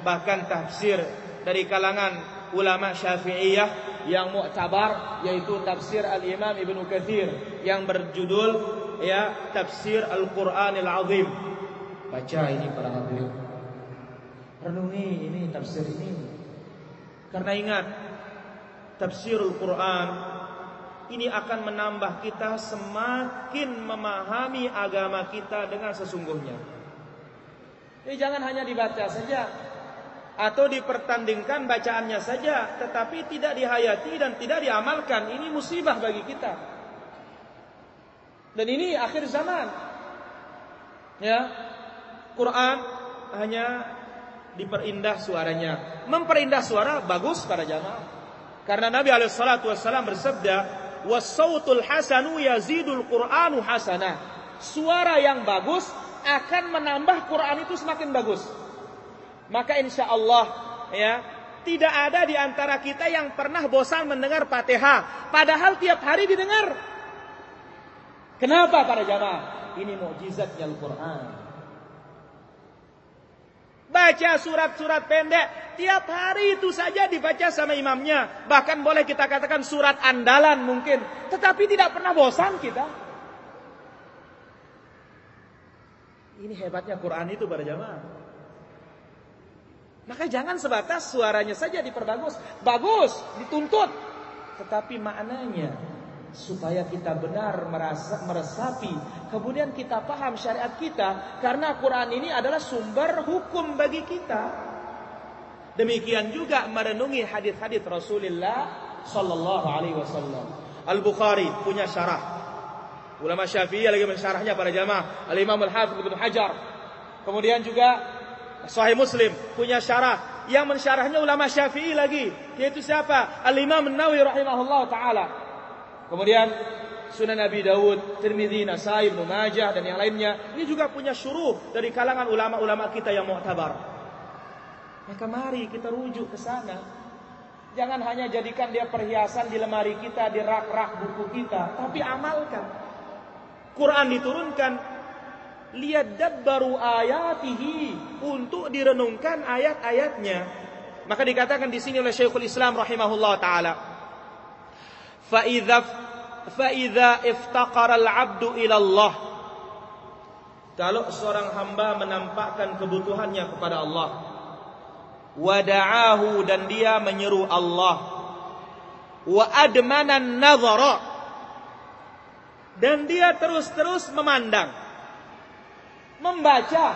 Bahkan tafsir dari kalangan ulama Syafi'iyah yang muktabar yaitu tafsir Al-Imam Ibnu Katsir yang berjudul ya Tafsir Al-Qur'anil Azim. Baca ini para hadirin. Renungi ini tafsir ini. Karena ingat, tafsirul Quran ini akan menambah kita semakin memahami agama kita dengan sesungguhnya. Jadi jangan hanya dibaca saja. atau dipertandingkan bacaannya saja tetapi tidak dihayati dan tidak diamalkan ini musibah bagi kita dan ini akhir zaman ya Quran hanya diperindah suaranya memperindah suara bagus para jamaah karena Nabi alaihi salatu wasallam bersabda wasautul hasanu yazidul qur'anu hasanah suara yang bagus akan menambah Quran itu semakin bagus maka insya Allah ya tidak ada di antara kita yang pernah bosan mendengar Fatihah, padahal tiap hari didengar. Kenapa para jamaah? Ini mukjizatnya Al-Qur'an. Baca surat-surat pendek tiap hari itu saja dibaca sama imamnya. Bahkan boleh kita katakan surat andalan mungkin, tetapi tidak pernah bosan kita. Ini hebatnya Quran itu para jamaah. Maka jangan sebatas suaranya saja diperbagus. Bagus, dituntut. Tetapi maknanya supaya kita benar merasa meresapi, kemudian kita paham syariat kita karena Quran ini adalah sumber hukum bagi kita. Demikian juga merenungi hadis-hadis Rasulullah sallallahu alaihi wasallam. Al-Bukhari punya syarah. Ulama Syafi'i lagi mensyarahnya para jamaah. Al-Imam Al-Hafidz Ibnu Hajar. Kemudian juga Sahih Muslim punya syarah yang mensyarahnya ulama Syafi'i lagi yaitu siapa? Al-Imam An-Nawawi rahimahullah taala. Kemudian Sunan Nabi Dawud, Tirmidzi, Nasai, Ibnu Majah dan yang lainnya ini juga punya syuruh dari kalangan ulama-ulama kita yang mu'tabar. Maka mari kita rujuk ke sana. Jangan hanya jadikan dia perhiasan di lemari kita, di rak-rak buku kita, tapi amalkan. Quran diturunkan liyadabbaru ayatihi untuk direnungkan ayat-ayatnya. Maka dikatakan di sini oleh Syekhul Islam rahimahullah taala. Fa idza iftaqara al-'abdu ila Allah kalau seorang hamba menampakkan kebutuhannya kepada Allah wada'ahu dan dia menyeru Allah wa admana nazara dan dia terus-terus memandang membaca,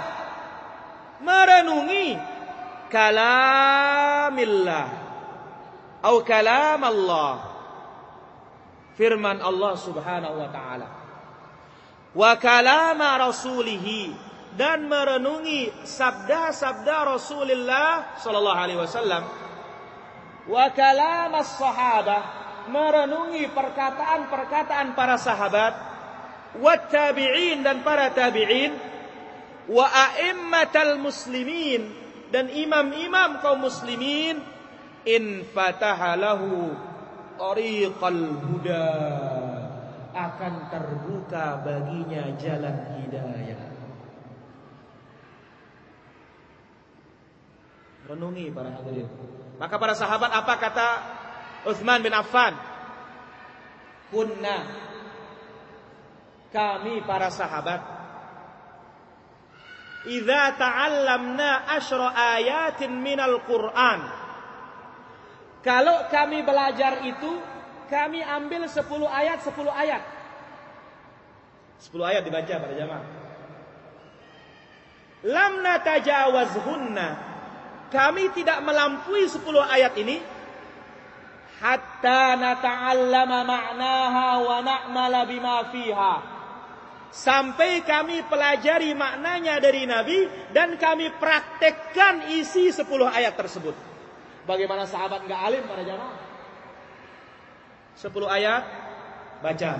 merenungi kalamillah atau kalam Allah. Firman Allah Subhanahu wa taala. Wa kalama rasulih dan merenungi sabda-sabda Rasulullah sallallahu alaihi wasallam. Wa kalam sahabah merenungi perkataan-perkataan para sahabat, wa tabi'in dan para tabi'in wa a'immatal muslimin dan imam-imam kaum muslimin in fataha lahu tariqal huda. Akan terbuka baginya jalan hidayah. Renungi para hadirin. Maka para sahabat apa kata Uthman bin Affan? Kunna. Kami para sahabat. Idza ta'allamna asyra ayatin minal Qur'an. Kalau kami belajar itu, kami ambil 10 ayat, 10 ayat. 10 ayat dibaca pada jamaah. Lam natajawazhunna. Kami tidak melampaui 10 ayat ini hatta nata'allama ma'naha wa na'mala bima fiha sampai kami pelajari maknanya dari Nabi dan kami praktekkan isi 10 ayat tersebut. Bagaimana sahabat nggak alim pada jamaah? 10 ayat baca.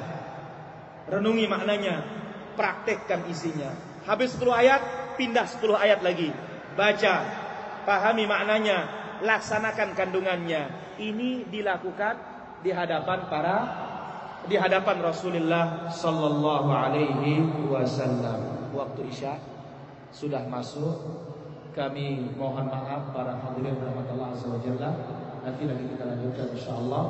Renungi maknanya, praktekkan isinya. Habis 10 ayat, pindah 10 ayat lagi. Baca, pahami maknanya, laksanakan kandungannya. Ini dilakukan di hadapan para di hadapan Rasulullah sallallahu alaihi wasallam. Waktu Isya sudah masuk. Kami mohon maaf para hadirin rahmatullah azza wajalla. Nanti lagi kita lanjutkan insyaallah.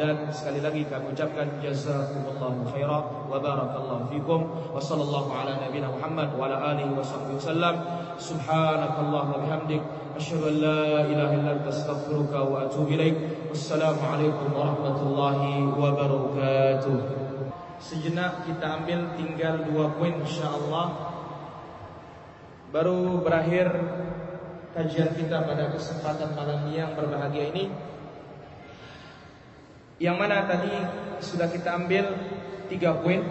Dan sekali lagi kami ucapkan jazakumullahu khairan wa barakallahu fikum wa sallallahu ala nabiyyina Muhammad wa ala alihi wa sahbihi wasallam. Subhanakallahumma bihamdik asyhadu an la ilaha illa anta astaghfiruka wa atubu ilaik. Wassalamualaikum warahmatullahi wabarakatuh. Sejenak kita ambil tinggal dua poin insyaallah. Baru berakhir kajian kita pada kesempatan malam yang berbahagia ini. Yang mana tadi sudah kita ambil tiga poin.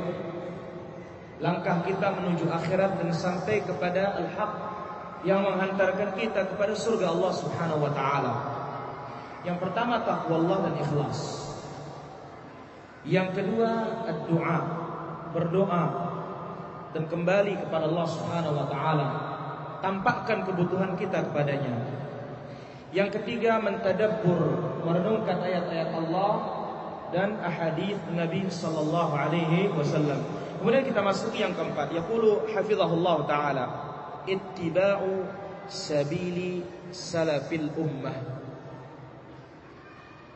Langkah kita menuju akhirat dan sampai kepada al-haq Yang menghantarkan kita kepada surga Allah subhanahu wa ta'ala. Yang pertama taqwa Allah dan ikhlas. Yang kedua doa Berdoa Dan kembali kepada Allah subhanahu wa ta'ala Tampakkan kebutuhan kita kepadanya Yang ketiga mentadabbur Merenungkan ayat-ayat Allah Dan ahadith Nabi sallallahu alaihi wasallam Kemudian kita masuk yang keempat. Yaqulu hafizahullah taala ittiba'u sabili salafil ummah.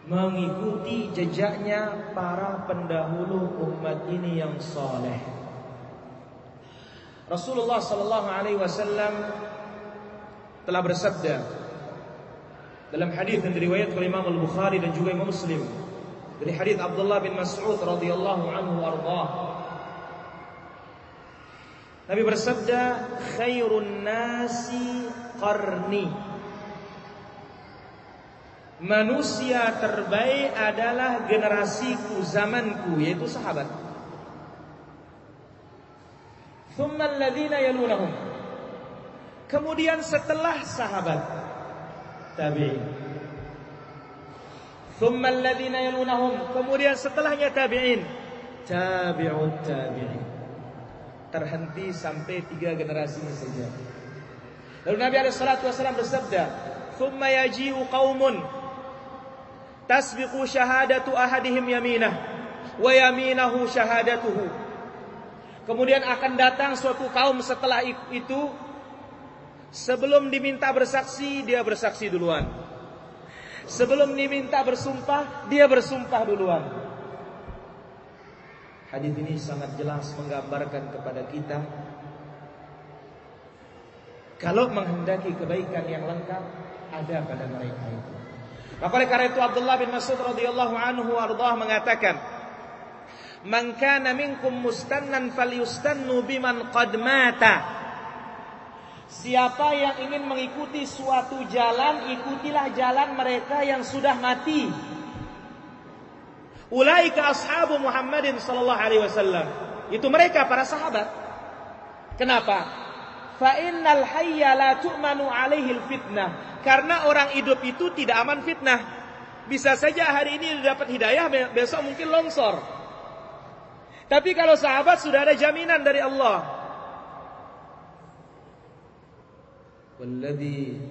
Mengikuti jejaknya para pendahulu umat ini yang saleh. Rasulullah sallallahu alaihi wasallam telah bersabda dalam hadis yang diriwayatkan oleh Imam Al-Bukhari dan juga Imam Muslim dari hadis Abdullah bin Mas'ud radhiyallahu anhu ardhah Nabi bersabda, "Khairun nasi qarni." Manusia terbaik adalah generasiku, zamanku, yaitu sahabat. Thumma alladhina yalunahum. Kemudian setelah sahabat, tabi'in. Thumma alladhina yalunahum. Kemudian setelahnya tabi'in. Tabi'ut tabi'in terhenti sampai tiga generasi saja. Lalu Nabi Wasallam bersabda, "Thumma yaji'u qaumun tasbiqu syahadatu ahadihim yaminah wa yaminahu syahadatuhu." Kemudian akan datang suatu kaum setelah itu sebelum diminta bersaksi dia bersaksi duluan. Sebelum diminta bersumpah dia bersumpah duluan. Hadis ini sangat jelas menggambarkan kepada kita kalau menghendaki kebaikan yang lengkap ada pada mereka itu. Maka oleh karena itu Abdullah bin Mas'ud radhiyallahu anhu ardhah mengatakan, "Man kana minkum mustannan falyustannu biman qad mata." Siapa yang ingin mengikuti suatu jalan, ikutilah jalan mereka yang sudah mati. Ulaika ashabu Muhammadin sallallahu alaihi wasallam. Itu mereka para sahabat. Kenapa? Fa innal hayya la tu'manu alaihi fitnah. Karena orang hidup itu tidak aman fitnah. Bisa saja hari ini dapat hidayah, besok mungkin longsor. Tapi kalau sahabat sudah ada jaminan dari Allah. Walladhi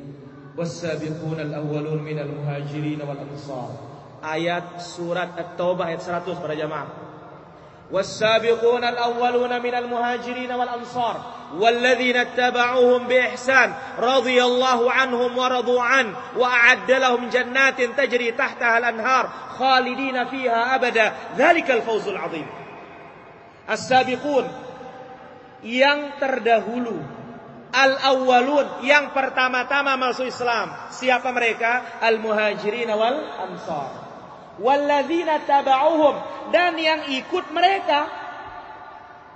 was-sabiquna al-awwalun minal muhajirin wal ansar ayat surat At-Taubah ayat 100 para jamaah. والسابقون الأولون من المهاجرين والأنصار والذين اتبعوهم بإحسان رضي الله عنهم ورضوا عنه وأعد لهم جنات تجري تحتها الأنهار خالدين فيها أبدا ذلك الفوز العظيم As-sabiqun yang terdahulu, al-awwalun yang pertama-tama masuk Islam. Siapa mereka? Al-muhajirin wal ansar. Walladzina taba'uhum dan yang ikut mereka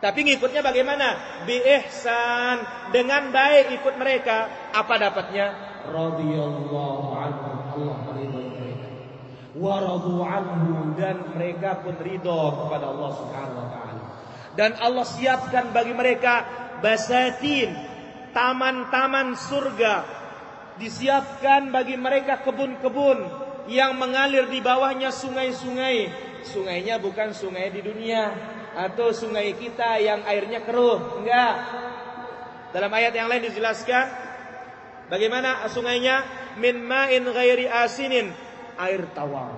tapi ngikutnya bagaimana? Bi ihsan, dengan baik ikut mereka. Apa dapatnya? Radhiyallahu anhu. Allah ridha mereka. Wa anhu dan mereka pun ridho kepada Allah Subhanahu wa taala dan Allah siapkan bagi mereka basatin taman-taman surga disiapkan bagi mereka kebun-kebun yang mengalir di bawahnya sungai-sungai. Sungainya bukan sungai di dunia atau sungai kita yang airnya keruh, enggak. Dalam ayat yang lain dijelaskan bagaimana sungainya min ma'in ghairi asinin, air tawar.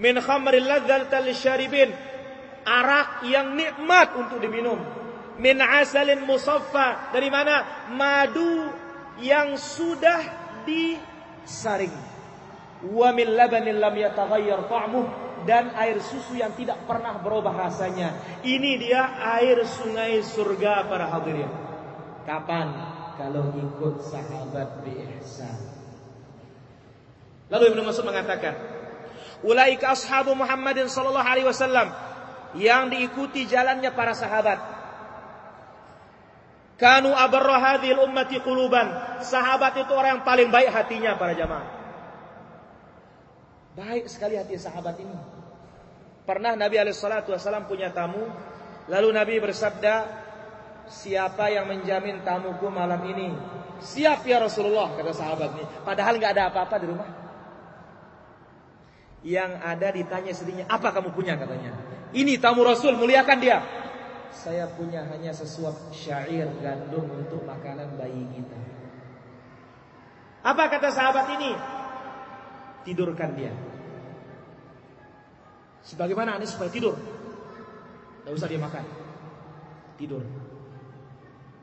Min khamril ladzal syaribin, arak yang nikmat untuk diminum. Min asalin musaffa, dari mana? Madu yang sudah disaring wa min labanin lam yataghayyar ta'muh dan air susu yang tidak pernah berubah rasanya. Ini dia air sungai surga para hadirin. Kapan? Kalau ikut sahabat bi ihsan. Lalu Ibnu Mas'ud mengatakan, "Ulaika ashabu Muhammadin sallallahu alaihi wasallam yang diikuti jalannya para sahabat." Kanu abarra hadhil ummati quluban. Sahabat itu orang yang paling baik hatinya para jamaah. Baik sekali hati sahabat ini. Pernah Nabi SAW punya tamu, lalu Nabi bersabda, siapa yang menjamin tamuku malam ini? Siap ya Rasulullah, kata sahabat ini. Padahal nggak ada apa-apa di rumah. Yang ada ditanya sedihnya, apa kamu punya katanya? Ini tamu Rasul, muliakan dia saya punya hanya sesuap syair gandum untuk makanan bayi kita. Apa kata sahabat ini? Tidurkan dia. Sebagaimana ini supaya tidur. Tidak usah dia makan. Tidur.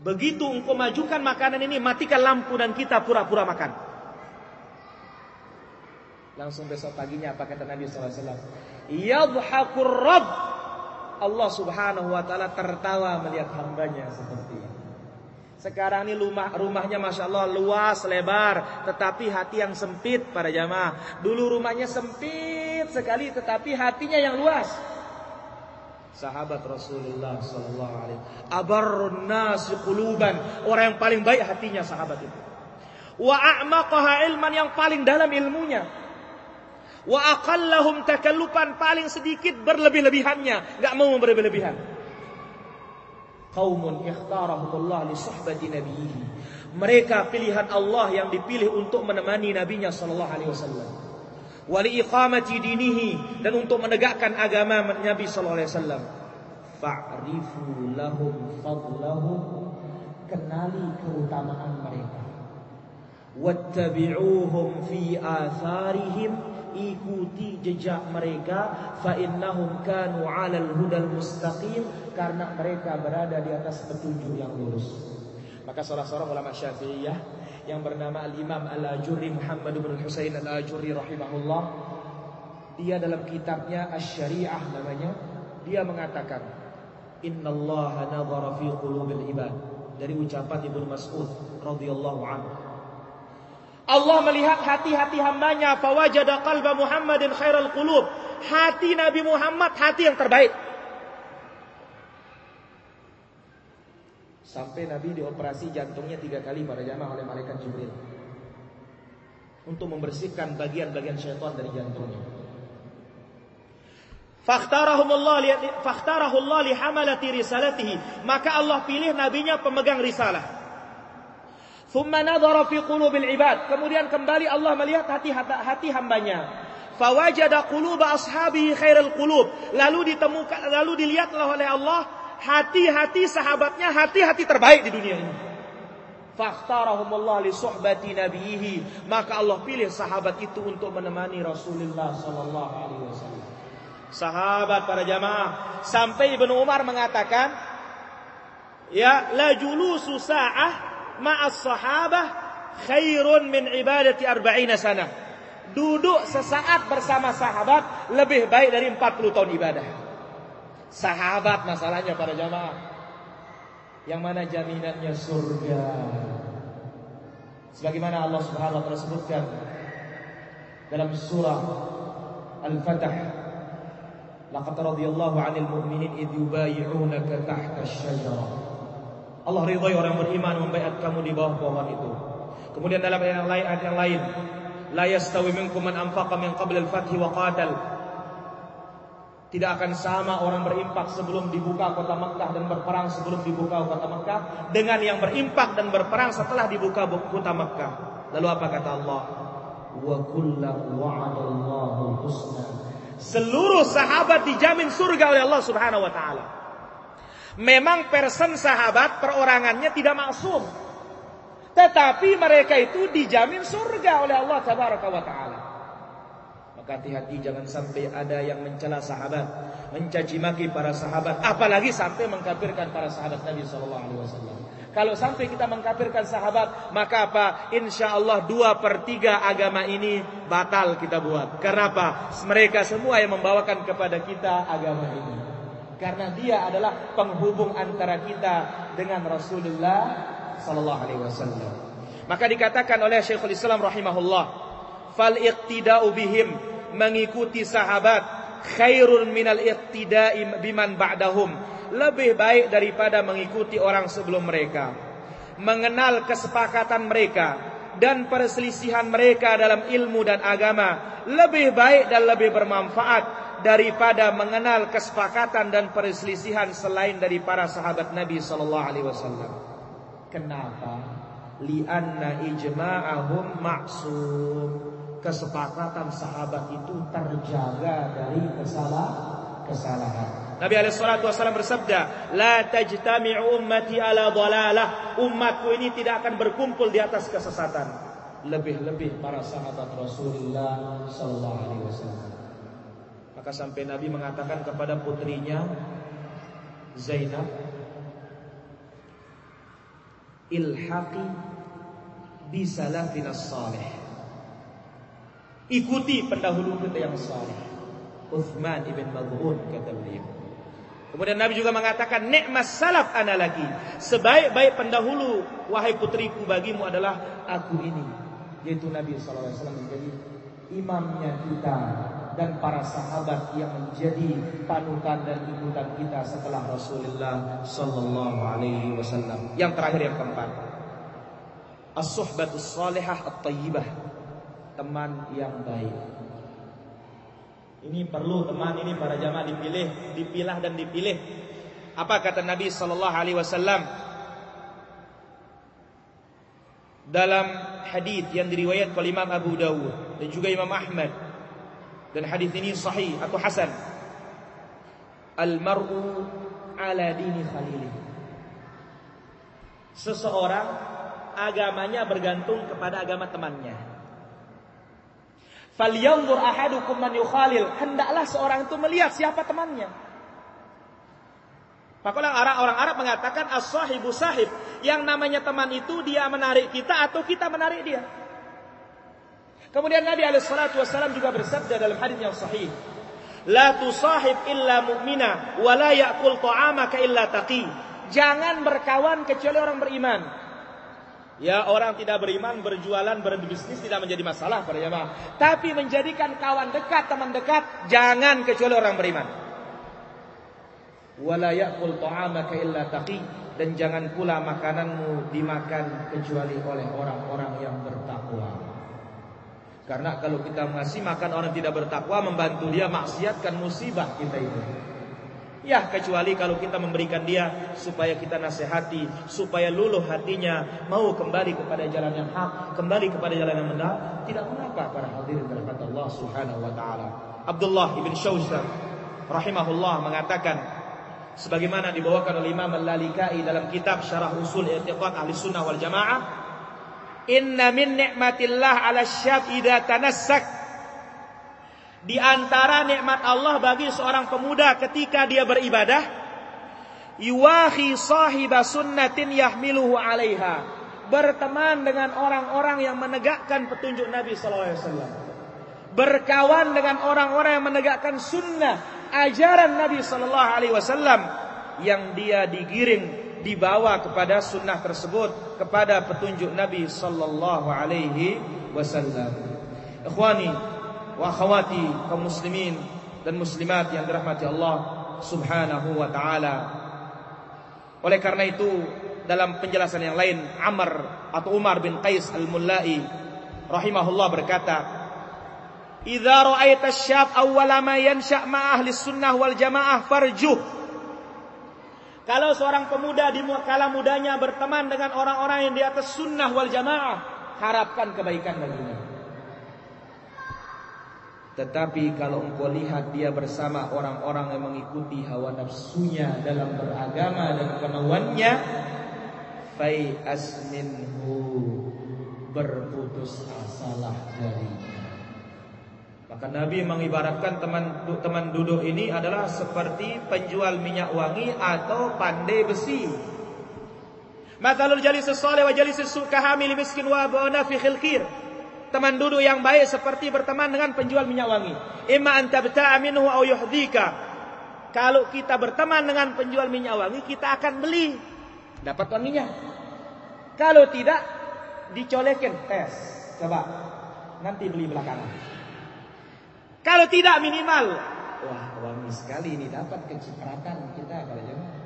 Begitu engkau majukan makanan ini, matikan lampu dan kita pura-pura makan. Langsung besok paginya apa kata Nabi SAW? Yadhakur Rabb Allah Subhanahu wa taala tertawa melihat hambanya seperti ini. Sekarang ini rumah rumahnya masya Allah luas lebar, tetapi hati yang sempit pada jamaah. Dulu rumahnya sempit sekali, tetapi hatinya yang luas. Sahabat Rasulullah Sallallahu Alaihi Abarun nasi quluban orang yang paling baik hatinya sahabat itu. Wa a'maqaha ilman yang paling dalam ilmunya wa aqallahum takallupan paling sedikit berlebih-lebihannya, enggak mau berlebih-lebihan. Qaumun ikhtarahumullah li suhbati nabiyhi. Mereka pilihan Allah yang dipilih untuk menemani nabinya sallallahu alaihi wasallam. Wa li iqamati dinihi dan untuk menegakkan agama Nabi sallallahu alaihi wasallam. Fa'rifu lahum fadlahum kenali keutamaan mereka. Wattabi'uhum fi atharihim ikuti jejak mereka fa innahum kanu 'alal hudal mustaqim karena mereka berada di atas petunjuk yang lurus. Maka salah seorang ulama Syafi'iyah yang bernama Al-Imam Al-Ajurri Muhammad bin Husain Al-Ajurri rahimahullah dia dalam kitabnya Asy-Syari'ah namanya dia mengatakan innallaha nadhara fi qulubil ibad dari ucapan Ibnu Mas'ud radhiyallahu anhu Allah melihat hati-hati hambanya. Fawajada qalba Muhammadin khairal qulub. Hati Nabi Muhammad hati yang terbaik. Sampai Nabi dioperasi jantungnya tiga kali pada jamaah oleh malaikat Jibril. Untuk membersihkan bagian-bagian syaitan dari jantungnya. Fakhtarahumullah li hamalati risalatihi. Maka Allah pilih nabinya pemegang risalah. Thumma nadhara fi qulubil ibad. Kemudian kembali Allah melihat hati hati hambanya. Fawajada quluba ashabihi khairal qulub. Lalu ditemukan lalu dilihatlah oleh Allah hati-hati sahabatnya hati-hati terbaik di dunia ini. Fakhtarahumullah li suhbati nabihi. Maka Allah pilih sahabat itu untuk menemani Rasulullah sallallahu alaihi wasallam. Sahabat para jamaah sampai Ibnu Umar mengatakan ya la julusu sa'ah ma'as sahabah khairun min ibadati arba'ina sana. Duduk sesaat bersama sahabat lebih baik dari 40 tahun ibadah. Sahabat masalahnya para jamaah. Yang mana jaminannya surga. Sebagaimana Allah Subhanahu wa taala sebutkan dalam surah Al-Fatah Laqad radiyallahu 'anil mu'minin idh yubayyi'unaka tahta asy-syajarah Allah ridhai orang beriman membaiat kamu di bawah pohon itu. Kemudian dalam ayat yang lain, ayat yang lain, la yastawi minkum man anfaqa min qabl al-fath wa qatal. Tidak akan sama orang berimpak sebelum dibuka kota Mekah dan berperang sebelum dibuka kota Mekah dengan yang berimpak dan berperang setelah dibuka kota Mekah. Lalu apa kata Allah? Wa kullu wa'adallahu husna. Seluruh sahabat dijamin surga oleh Allah Subhanahu wa taala. Memang person sahabat perorangannya tidak maksum. Tetapi mereka itu dijamin surga oleh Allah Tabaraka wa taala. Maka hati-hati jangan sampai ada yang mencela sahabat, mencaci maki para sahabat, apalagi sampai mengkafirkan para sahabat Nabi sallallahu alaihi wasallam. Kalau sampai kita mengkafirkan sahabat, maka apa? Insya Allah dua per tiga agama ini batal kita buat. Karena apa? Mereka semua yang membawakan kepada kita agama ini. Karena dia adalah penghubung antara kita dengan Rasulullah sallallahu alaihi wasallam. Maka dikatakan oleh Syekhul Islam rahimahullah, fal iqtida'u bihim mengikuti sahabat khairun minal iqtida'i biman ba'dahum. Lebih baik daripada mengikuti orang sebelum mereka. mengenal kesepakatan mereka dan perselisihan mereka dalam ilmu dan agama lebih baik dan lebih bermanfaat daripada mengenal kesepakatan dan perselisihan selain dari para sahabat Nabi sallallahu alaihi wasallam. Kenapa? Lianna ijma'ahum ma'sum. Kesepakatan sahabat itu terjaga dari kesalahan. kesalahan. Nabi alaihi wasallam bersabda, "La tajtami'u ummati ala dhalalah." Umatku ini tidak akan berkumpul di atas kesesatan. Lebih-lebih para sahabat Rasulullah sallallahu alaihi wasallam. Maka sampai Nabi mengatakan kepada putrinya Zainab Ilhaqi bisalafina salih Ikuti pendahulu kita yang saleh Uthman ibn Mad'un kata beliau Kemudian Nabi juga mengatakan nikmat salaf ana lagi. Sebaik-baik pendahulu wahai putriku bagimu adalah aku ini. Yaitu Nabi SAW menjadi imamnya kita dan para sahabat yang menjadi panutan dan ikutan kita setelah Rasulullah sallallahu alaihi wasallam. Yang terakhir yang keempat. As-suhbatus salihah at-tayyibah. Teman yang baik. Ini perlu teman ini para jamaah dipilih, dipilah dan dipilih. Apa kata Nabi sallallahu alaihi wasallam? Dalam hadis yang diriwayatkan oleh Imam Abu Dawud dan juga Imam Ahmad dan hadis ini sahih atau hasan. Al-mar'u ala dini khalilih. Seseorang agamanya bergantung kepada agama temannya. Falyanzur ahadukum man yukhalil. Hendaklah seorang itu melihat siapa temannya. Maka orang orang Arab mengatakan as-sahibu sahib. Yang namanya teman itu dia menarik kita atau kita menarik dia. Kemudian Nabi Alaihissalam juga bersabda dalam hadis yang sahih, La tusahib illa mu'mina, wa la ya'kul ta'amaka illa taqi. Jangan berkawan kecuali orang beriman. Ya orang tidak beriman berjualan berbisnis tidak menjadi masalah pada jemaah. Tapi menjadikan kawan dekat teman dekat jangan kecuali orang beriman. Wala ya'kul ta'amaka illa taqi dan jangan pula makananmu dimakan kecuali oleh orang-orang yang bertakwa. Karena kalau kita ngasih makan orang tidak bertakwa membantu dia maksiatkan musibah kita itu. Ya kecuali kalau kita memberikan dia supaya kita nasihati, supaya luluh hatinya mau kembali kepada jalan yang hak, kembali kepada jalan yang benar, tidak mengapa para hadirin berkata Allah Subhanahu wa taala. Abdullah ibn Shawshar rahimahullah mengatakan sebagaimana dibawakan oleh Imam Al-Lalikai dalam kitab Syarah Usul I'tiqad Ahli Sunnah wal Jamaah Inna min ni'matillah ala syab idza tanassak. Di antara nikmat Allah bagi seorang pemuda ketika dia beribadah, yuwahi sahiba sunnatin yahmiluhu 'alaiha. Berteman dengan orang-orang yang menegakkan petunjuk Nabi sallallahu alaihi wasallam. Berkawan dengan orang-orang yang menegakkan sunnah ajaran Nabi sallallahu alaihi wasallam yang dia digiring dibawa kepada sunnah tersebut kepada petunjuk Nabi sallallahu alaihi wasallam. Ikhwani wa akhwati kaum muslimin dan muslimat yang dirahmati Allah Subhanahu wa taala. Oleh karena itu dalam penjelasan yang lain Amr atau Umar bin Qais Al-Mullai rahimahullah berkata, "Idza ra'aita asy-syab awwala ma yansha' ma ahli sunnah wal jamaah farjuh." Kalau seorang pemuda di kala mudanya berteman dengan orang-orang yang di atas sunnah wal jamaah, harapkan kebaikan baginya. Tetapi kalau engkau lihat dia bersama orang-orang yang mengikuti hawa nafsunya dalam beragama dan kemauannya, fai asminhu berputus asalah darinya. Maka Nabi mengibaratkan teman teman duduk ini adalah seperti penjual minyak wangi atau pandai besi. Mathalul jalis salih wa jalis suka hamil miskin wa bona fi khilqir. Teman duduk yang baik seperti berteman dengan penjual minyak wangi. Imma an tabta'a minhu aw yuhdika. Kalau kita berteman dengan penjual minyak wangi, kita akan beli. Dapat wanginya. Kalau tidak, dicolekin tes. Coba. Nanti beli belakangan. Kalau tidak minimal, wah wangi sekali ini dapat kecipratan kita kalau jemaah.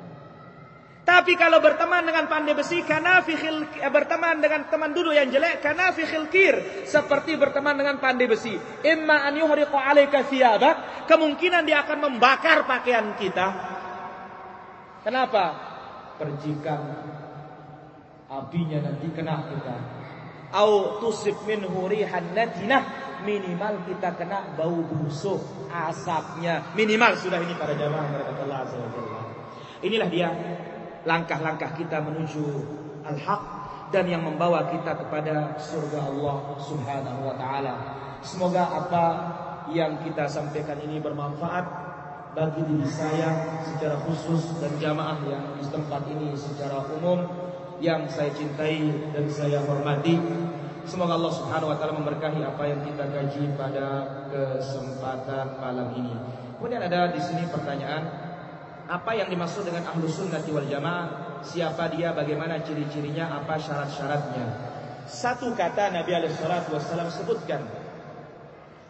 Tapi kalau berteman dengan pandai besi, karena eh, berteman dengan teman dulu yang jelek, karena kir seperti berteman dengan pandai besi. Imma an yuhriqu alaika thiyabak, kemungkinan dia akan membakar pakaian kita. Kenapa? Percikan apinya nanti kena kita. Au tusib min hurihan natinah, minimal kita kena bau busuk asapnya. Minimal sudah ini para jamaah Allah Inilah dia langkah-langkah kita menuju al-haq dan yang membawa kita kepada surga Allah Subhanahu wa taala. Semoga apa yang kita sampaikan ini bermanfaat bagi diri saya secara khusus dan jamaah yang di tempat ini secara umum yang saya cintai dan saya hormati. Semoga Allah Subhanahu wa taala memberkahi apa yang kita kaji pada kesempatan malam ini. Kemudian ada di sini pertanyaan apa yang dimaksud dengan ahlu sunnah wal jamaah? Siapa dia, bagaimana ciri-cirinya, apa syarat-syaratnya? Satu kata Nabi alaihi salatu sebutkan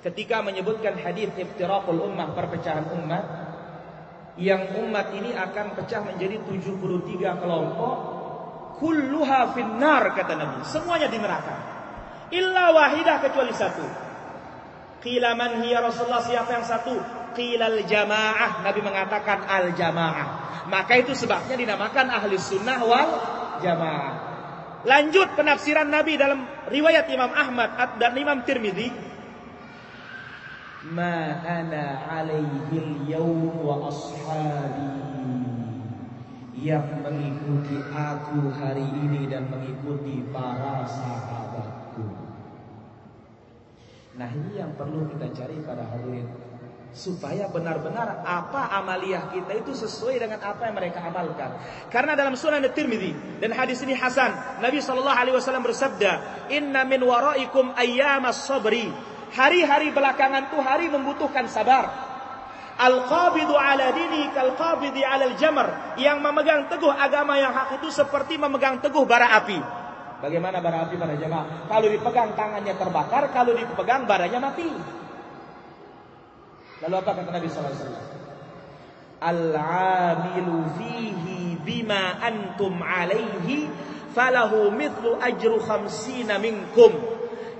ketika menyebutkan hadis iftiraqul ummah perpecahan umat yang umat ini akan pecah menjadi 73 kelompok kulluha finnar kata Nabi. Semuanya di neraka. Illa wahidah kecuali satu. Qila man hiya Rasulullah siapa yang satu? Qilal jamaah. Nabi mengatakan al jamaah. Maka itu sebabnya dinamakan ahli sunnah wal jamaah. Lanjut penafsiran Nabi dalam riwayat Imam Ahmad dan Imam Tirmidzi ma ana alaihi al wa ashabi yang mengikuti aku hari ini dan mengikuti para sahabatku. Nah ini yang perlu kita cari pada hadirin supaya benar-benar apa amaliyah kita itu sesuai dengan apa yang mereka amalkan. Karena dalam Sunan At-Tirmidzi dan hadis ini hasan, Nabi sallallahu alaihi wasallam bersabda, "Inna min waraikum ayyamas sabri." Hari-hari belakangan tuh hari membutuhkan sabar. Al-qabidu ala dini kal qabidi ala al-jamr. Yang memegang teguh agama yang hak itu seperti memegang teguh bara api. Bagaimana bara api pada jemaah? Kalau dipegang tangannya terbakar, kalau dipegang baranya mati. Lalu apa kata Nabi wasallam? Al-amilu fihi bima antum alaihi falahu mithlu ajru khamsina minkum.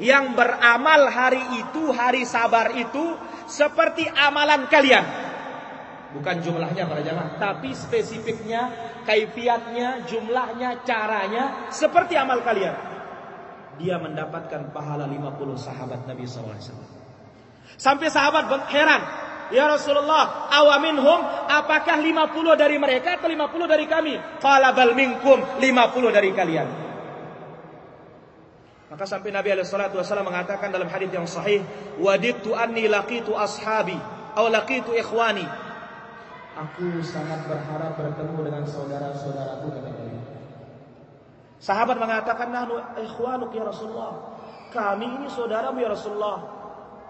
Yang beramal hari itu, hari sabar itu seperti amalan kalian. Bukan jumlahnya para jamaah, tapi spesifiknya, kaifiatnya, jumlahnya, caranya seperti amal kalian. Dia mendapatkan pahala 50 sahabat Nabi wasallam. Sampai sahabat heran. Ya Rasulullah, awaminhum, apakah 50 dari mereka atau 50 dari kami? Qala bal minkum, 50 dari kalian. Maka sampai Nabi alaihi wasallam mengatakan dalam hadis yang sahih, "Wadidtu anni laqitu ashabi atau laqitu ikhwani." Aku sangat berharap bertemu dengan saudara-saudaraku kata Nabi. Sahabat mengatakan, "Nahnu ikhwanuk ya Rasulullah." Kami ini saudaramu ya Rasulullah.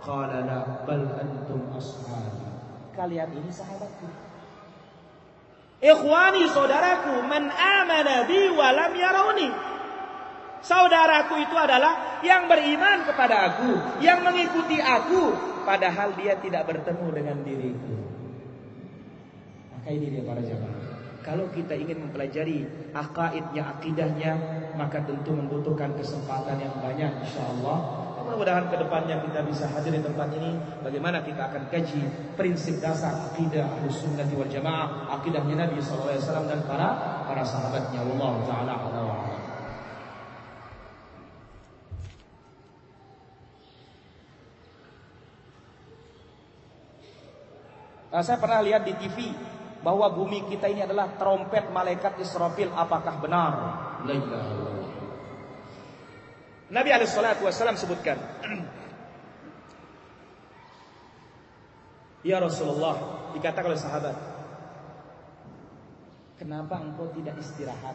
Qala la bal antum ashabi. Kalian ini sahabatku. Ikhwani saudaraku, man amana bi wa lam yarawni. Saudaraku itu adalah yang beriman kepada aku, yang mengikuti aku, padahal dia tidak bertemu dengan diriku. Maka ini dia para jamaah. Kalau kita ingin mempelajari akaidnya, akidahnya, maka tentu membutuhkan kesempatan yang banyak insyaallah Mudah-mudahan ke depannya kita bisa hadir di tempat ini. Bagaimana kita akan kaji prinsip dasar akidah sunnah wal jamaah, akidahnya Nabi SAW dan para para sahabatnya. Allah Taala ala Nah, saya pernah lihat di TV bahwa bumi kita ini adalah trompet malaikat Israfil. Apakah benar? Nabi Alaihissalam sebutkan, *clears throat* Ya Rasulullah, dikatakan oleh sahabat, Kenapa engkau tidak istirahat?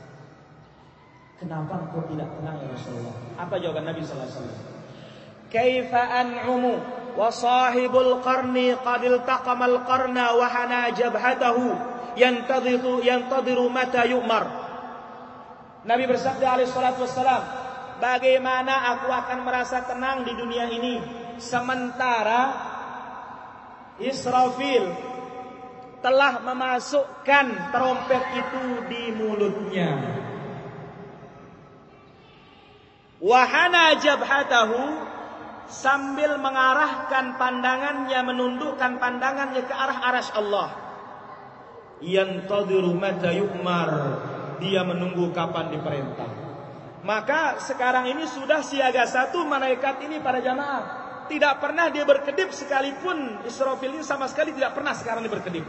Kenapa engkau tidak tenang ya Rasulullah? Apa jawaban Nabi Sallallahu Alaihi Wasallam? Kaifa an'umu qarni qad iltaqama al-qarna wa hana jabhatahu yantadhiru yantadhiru mata yu'mar. Nabi bersabda alaihi salatu wassalam, Bagaimana aku akan merasa tenang di dunia ini sementara Israfil telah memasukkan trompet itu di mulutnya. Wahana jabhatahu sambil mengarahkan pandangannya menundukkan pandangannya ke arah aras Allah. Yantadiru mata yu'mar. Dia menunggu kapan diperintah. Maka sekarang ini sudah siaga satu malaikat ini pada jamaah. Tidak pernah dia berkedip sekalipun Israfil ini sama sekali tidak pernah sekarang dia berkedip.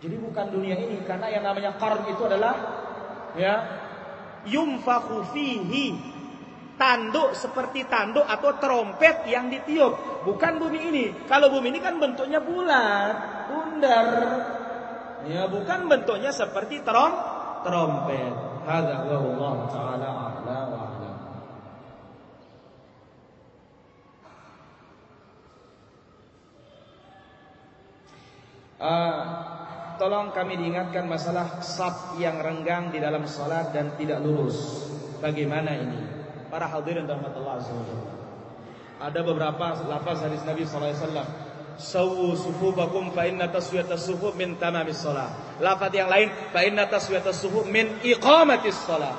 Jadi bukan dunia ini karena yang namanya qarn itu adalah ya yumfakhu fihi tanduk seperti tanduk atau trompet yang ditiup, bukan bumi ini. Kalau bumi ini kan bentuknya bulat, bundar. Ya, bukan bentuknya seperti trom trompet. Hadza Allah taala a'la wa a'lam. Uh, tolong kami diingatkan masalah sab yang renggang di dalam salat dan tidak lurus. Bagaimana ini? Para hadirin rahmatullah azza Ada beberapa lafaz hadis Nabi sallallahu alaihi wasallam. Sawu sufufakum fa inna taswiyatas sufuf min tamamis shalah. Lafaz yang lain fa inna taswiyatas sufuf min iqamatis shalah.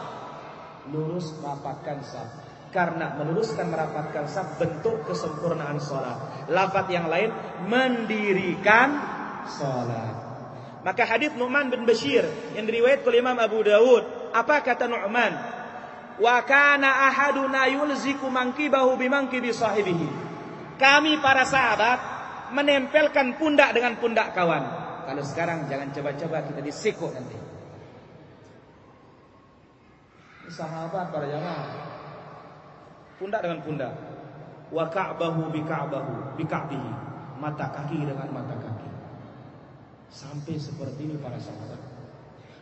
Lurus rapatkan saf. Karena meluruskan merapatkan saf bentuk kesempurnaan salat. Lafaz yang lain mendirikan salat. Maka hadis Nu'man bin Bashir yang diriwayatkan oleh Imam Abu Dawud, apa kata Nu'man? Wa kana ahaduna yulziku mankibahu bimankibi sahibihi. Kami para sahabat menempelkan pundak dengan pundak kawan. Kalau sekarang jangan coba-coba kita disiko nanti. Sahabat para jamaah. Pundak dengan pundak. Wa ka'bahu bi ka'bahu bi ka'bihi. Mata kaki dengan mata kaki. Sampai seperti ini para sahabat.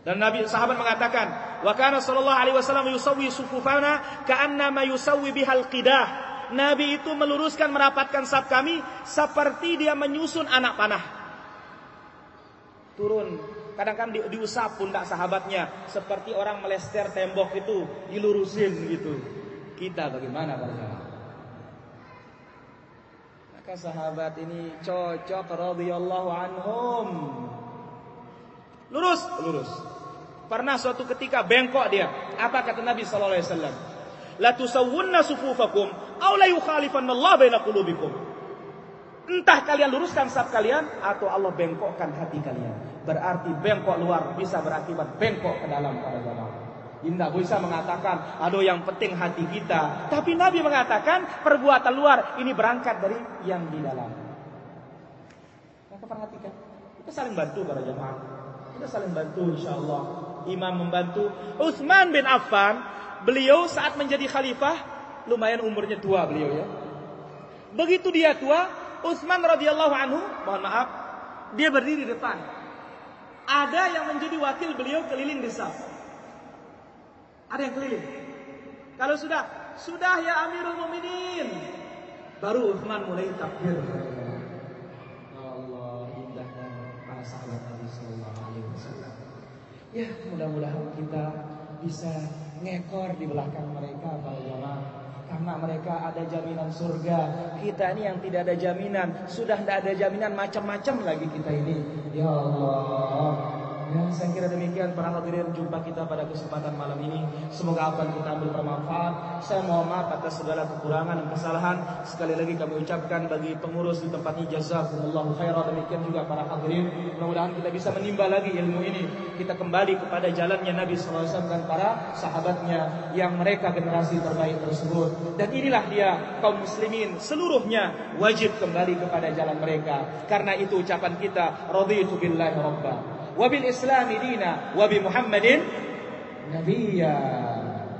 Dan Nabi sahabat mengatakan, "Wa kana sallallahu alaihi wasallam yusawwi sufufana ka'annama yusawwi bihal qidah." Nabi itu meluruskan merapatkan saf kami seperti dia menyusun anak panah. Turun, kadang-kadang di, diusap pundak sahabatnya seperti orang melester tembok itu dilurusin gitu. Kita bagaimana para sahabat? Maka sahabat ini cocok radhiyallahu anhum. Lurus, lurus. Pernah suatu ketika bengkok dia. Apa kata Nabi sallallahu alaihi wasallam? La tusawwunna sufufakum aw la yukhalifanna Allah baina qulubikum. Entah kalian luruskan saf kalian atau Allah bengkokkan hati kalian. Berarti bengkok luar bisa berakibat bengkok ke dalam para jamaah. Tidak bisa mengatakan, aduh yang penting hati kita. Tapi Nabi mengatakan perbuatan luar ini berangkat dari yang di dalam. Maka perhatikan, kita saling bantu para jemaah. Kita saling bantu insya Allah. Imam membantu. Utsman bin Affan, beliau saat menjadi khalifah, lumayan umurnya tua beliau ya. Begitu dia tua, Utsman radhiyallahu anhu, mohon maaf, dia berdiri di depan. Ada yang menjadi wakil beliau keliling desa. Ada yang keliling. Kalau sudah, sudah ya Amirul Mukminin. Baru Uthman mulai takbir. Ya, mudah-mudahan kita bisa ngekor di belakang mereka para jamaah karena mereka ada jaminan surga. Kita ini yang tidak ada jaminan, sudah tidak ada jaminan macam-macam lagi kita ini. Ya Allah, Ya, saya kira demikian para hadirin jumpa kita pada kesempatan malam ini. Semoga apa yang kita ambil bermanfaat. Saya mohon maaf atas segala kekurangan dan kesalahan. Sekali lagi kami ucapkan bagi pengurus di tempat ini jazakumullahu khairan. Demikian juga para hadirin. Mudah-mudahan kita bisa menimba lagi ilmu ini. Kita kembali kepada jalannya Nabi SAW dan para sahabatnya yang mereka generasi terbaik tersebut. Dan inilah dia kaum muslimin seluruhnya wajib kembali kepada jalan mereka. Karena itu ucapan kita raditu billahi rabbah wabil islami dina wabi Muhammadin nabiyya.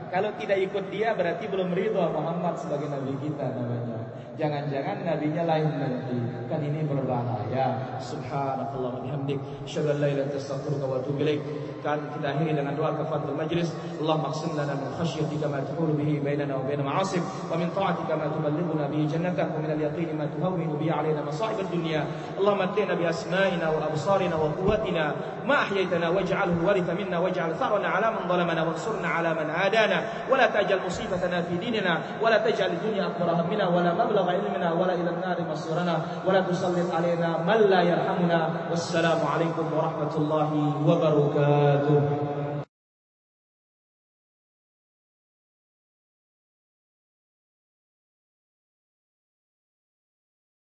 Kalau tidak ikut dia berarti belum ridho Muhammad sebagai nabi kita namanya. Jangan-jangan nabinya lain nanti. Kan ini berbahaya. Subhanallah wa bihamdik, an la ilaha illa anta wa atubu ilaik. Kan kita akhiri dengan doa kafaratul majlis. Allah maqsim lana min khasyatika ma tahulu bihi bainana wa bain ma'asik wa min ta'atika ma tuballighuna bihi jannatak wa min al-yaqini ma tuhawwinu bihi 'alaina masa'ib ad-dunya. Allah matti'na bi asma'ina wa absarina wa quwwatina ma ahyaytana waj'alhu waritha minna waj'al tharana 'ala man zalamana wansurna 'ala man 'adana wa la taj'al musibatana fi dinina wa la taj'al ad-dunya akbar hammina wa la mablagha ilmina wa la ila an-nar masirana wa la tusallit alaina man la yarhamuna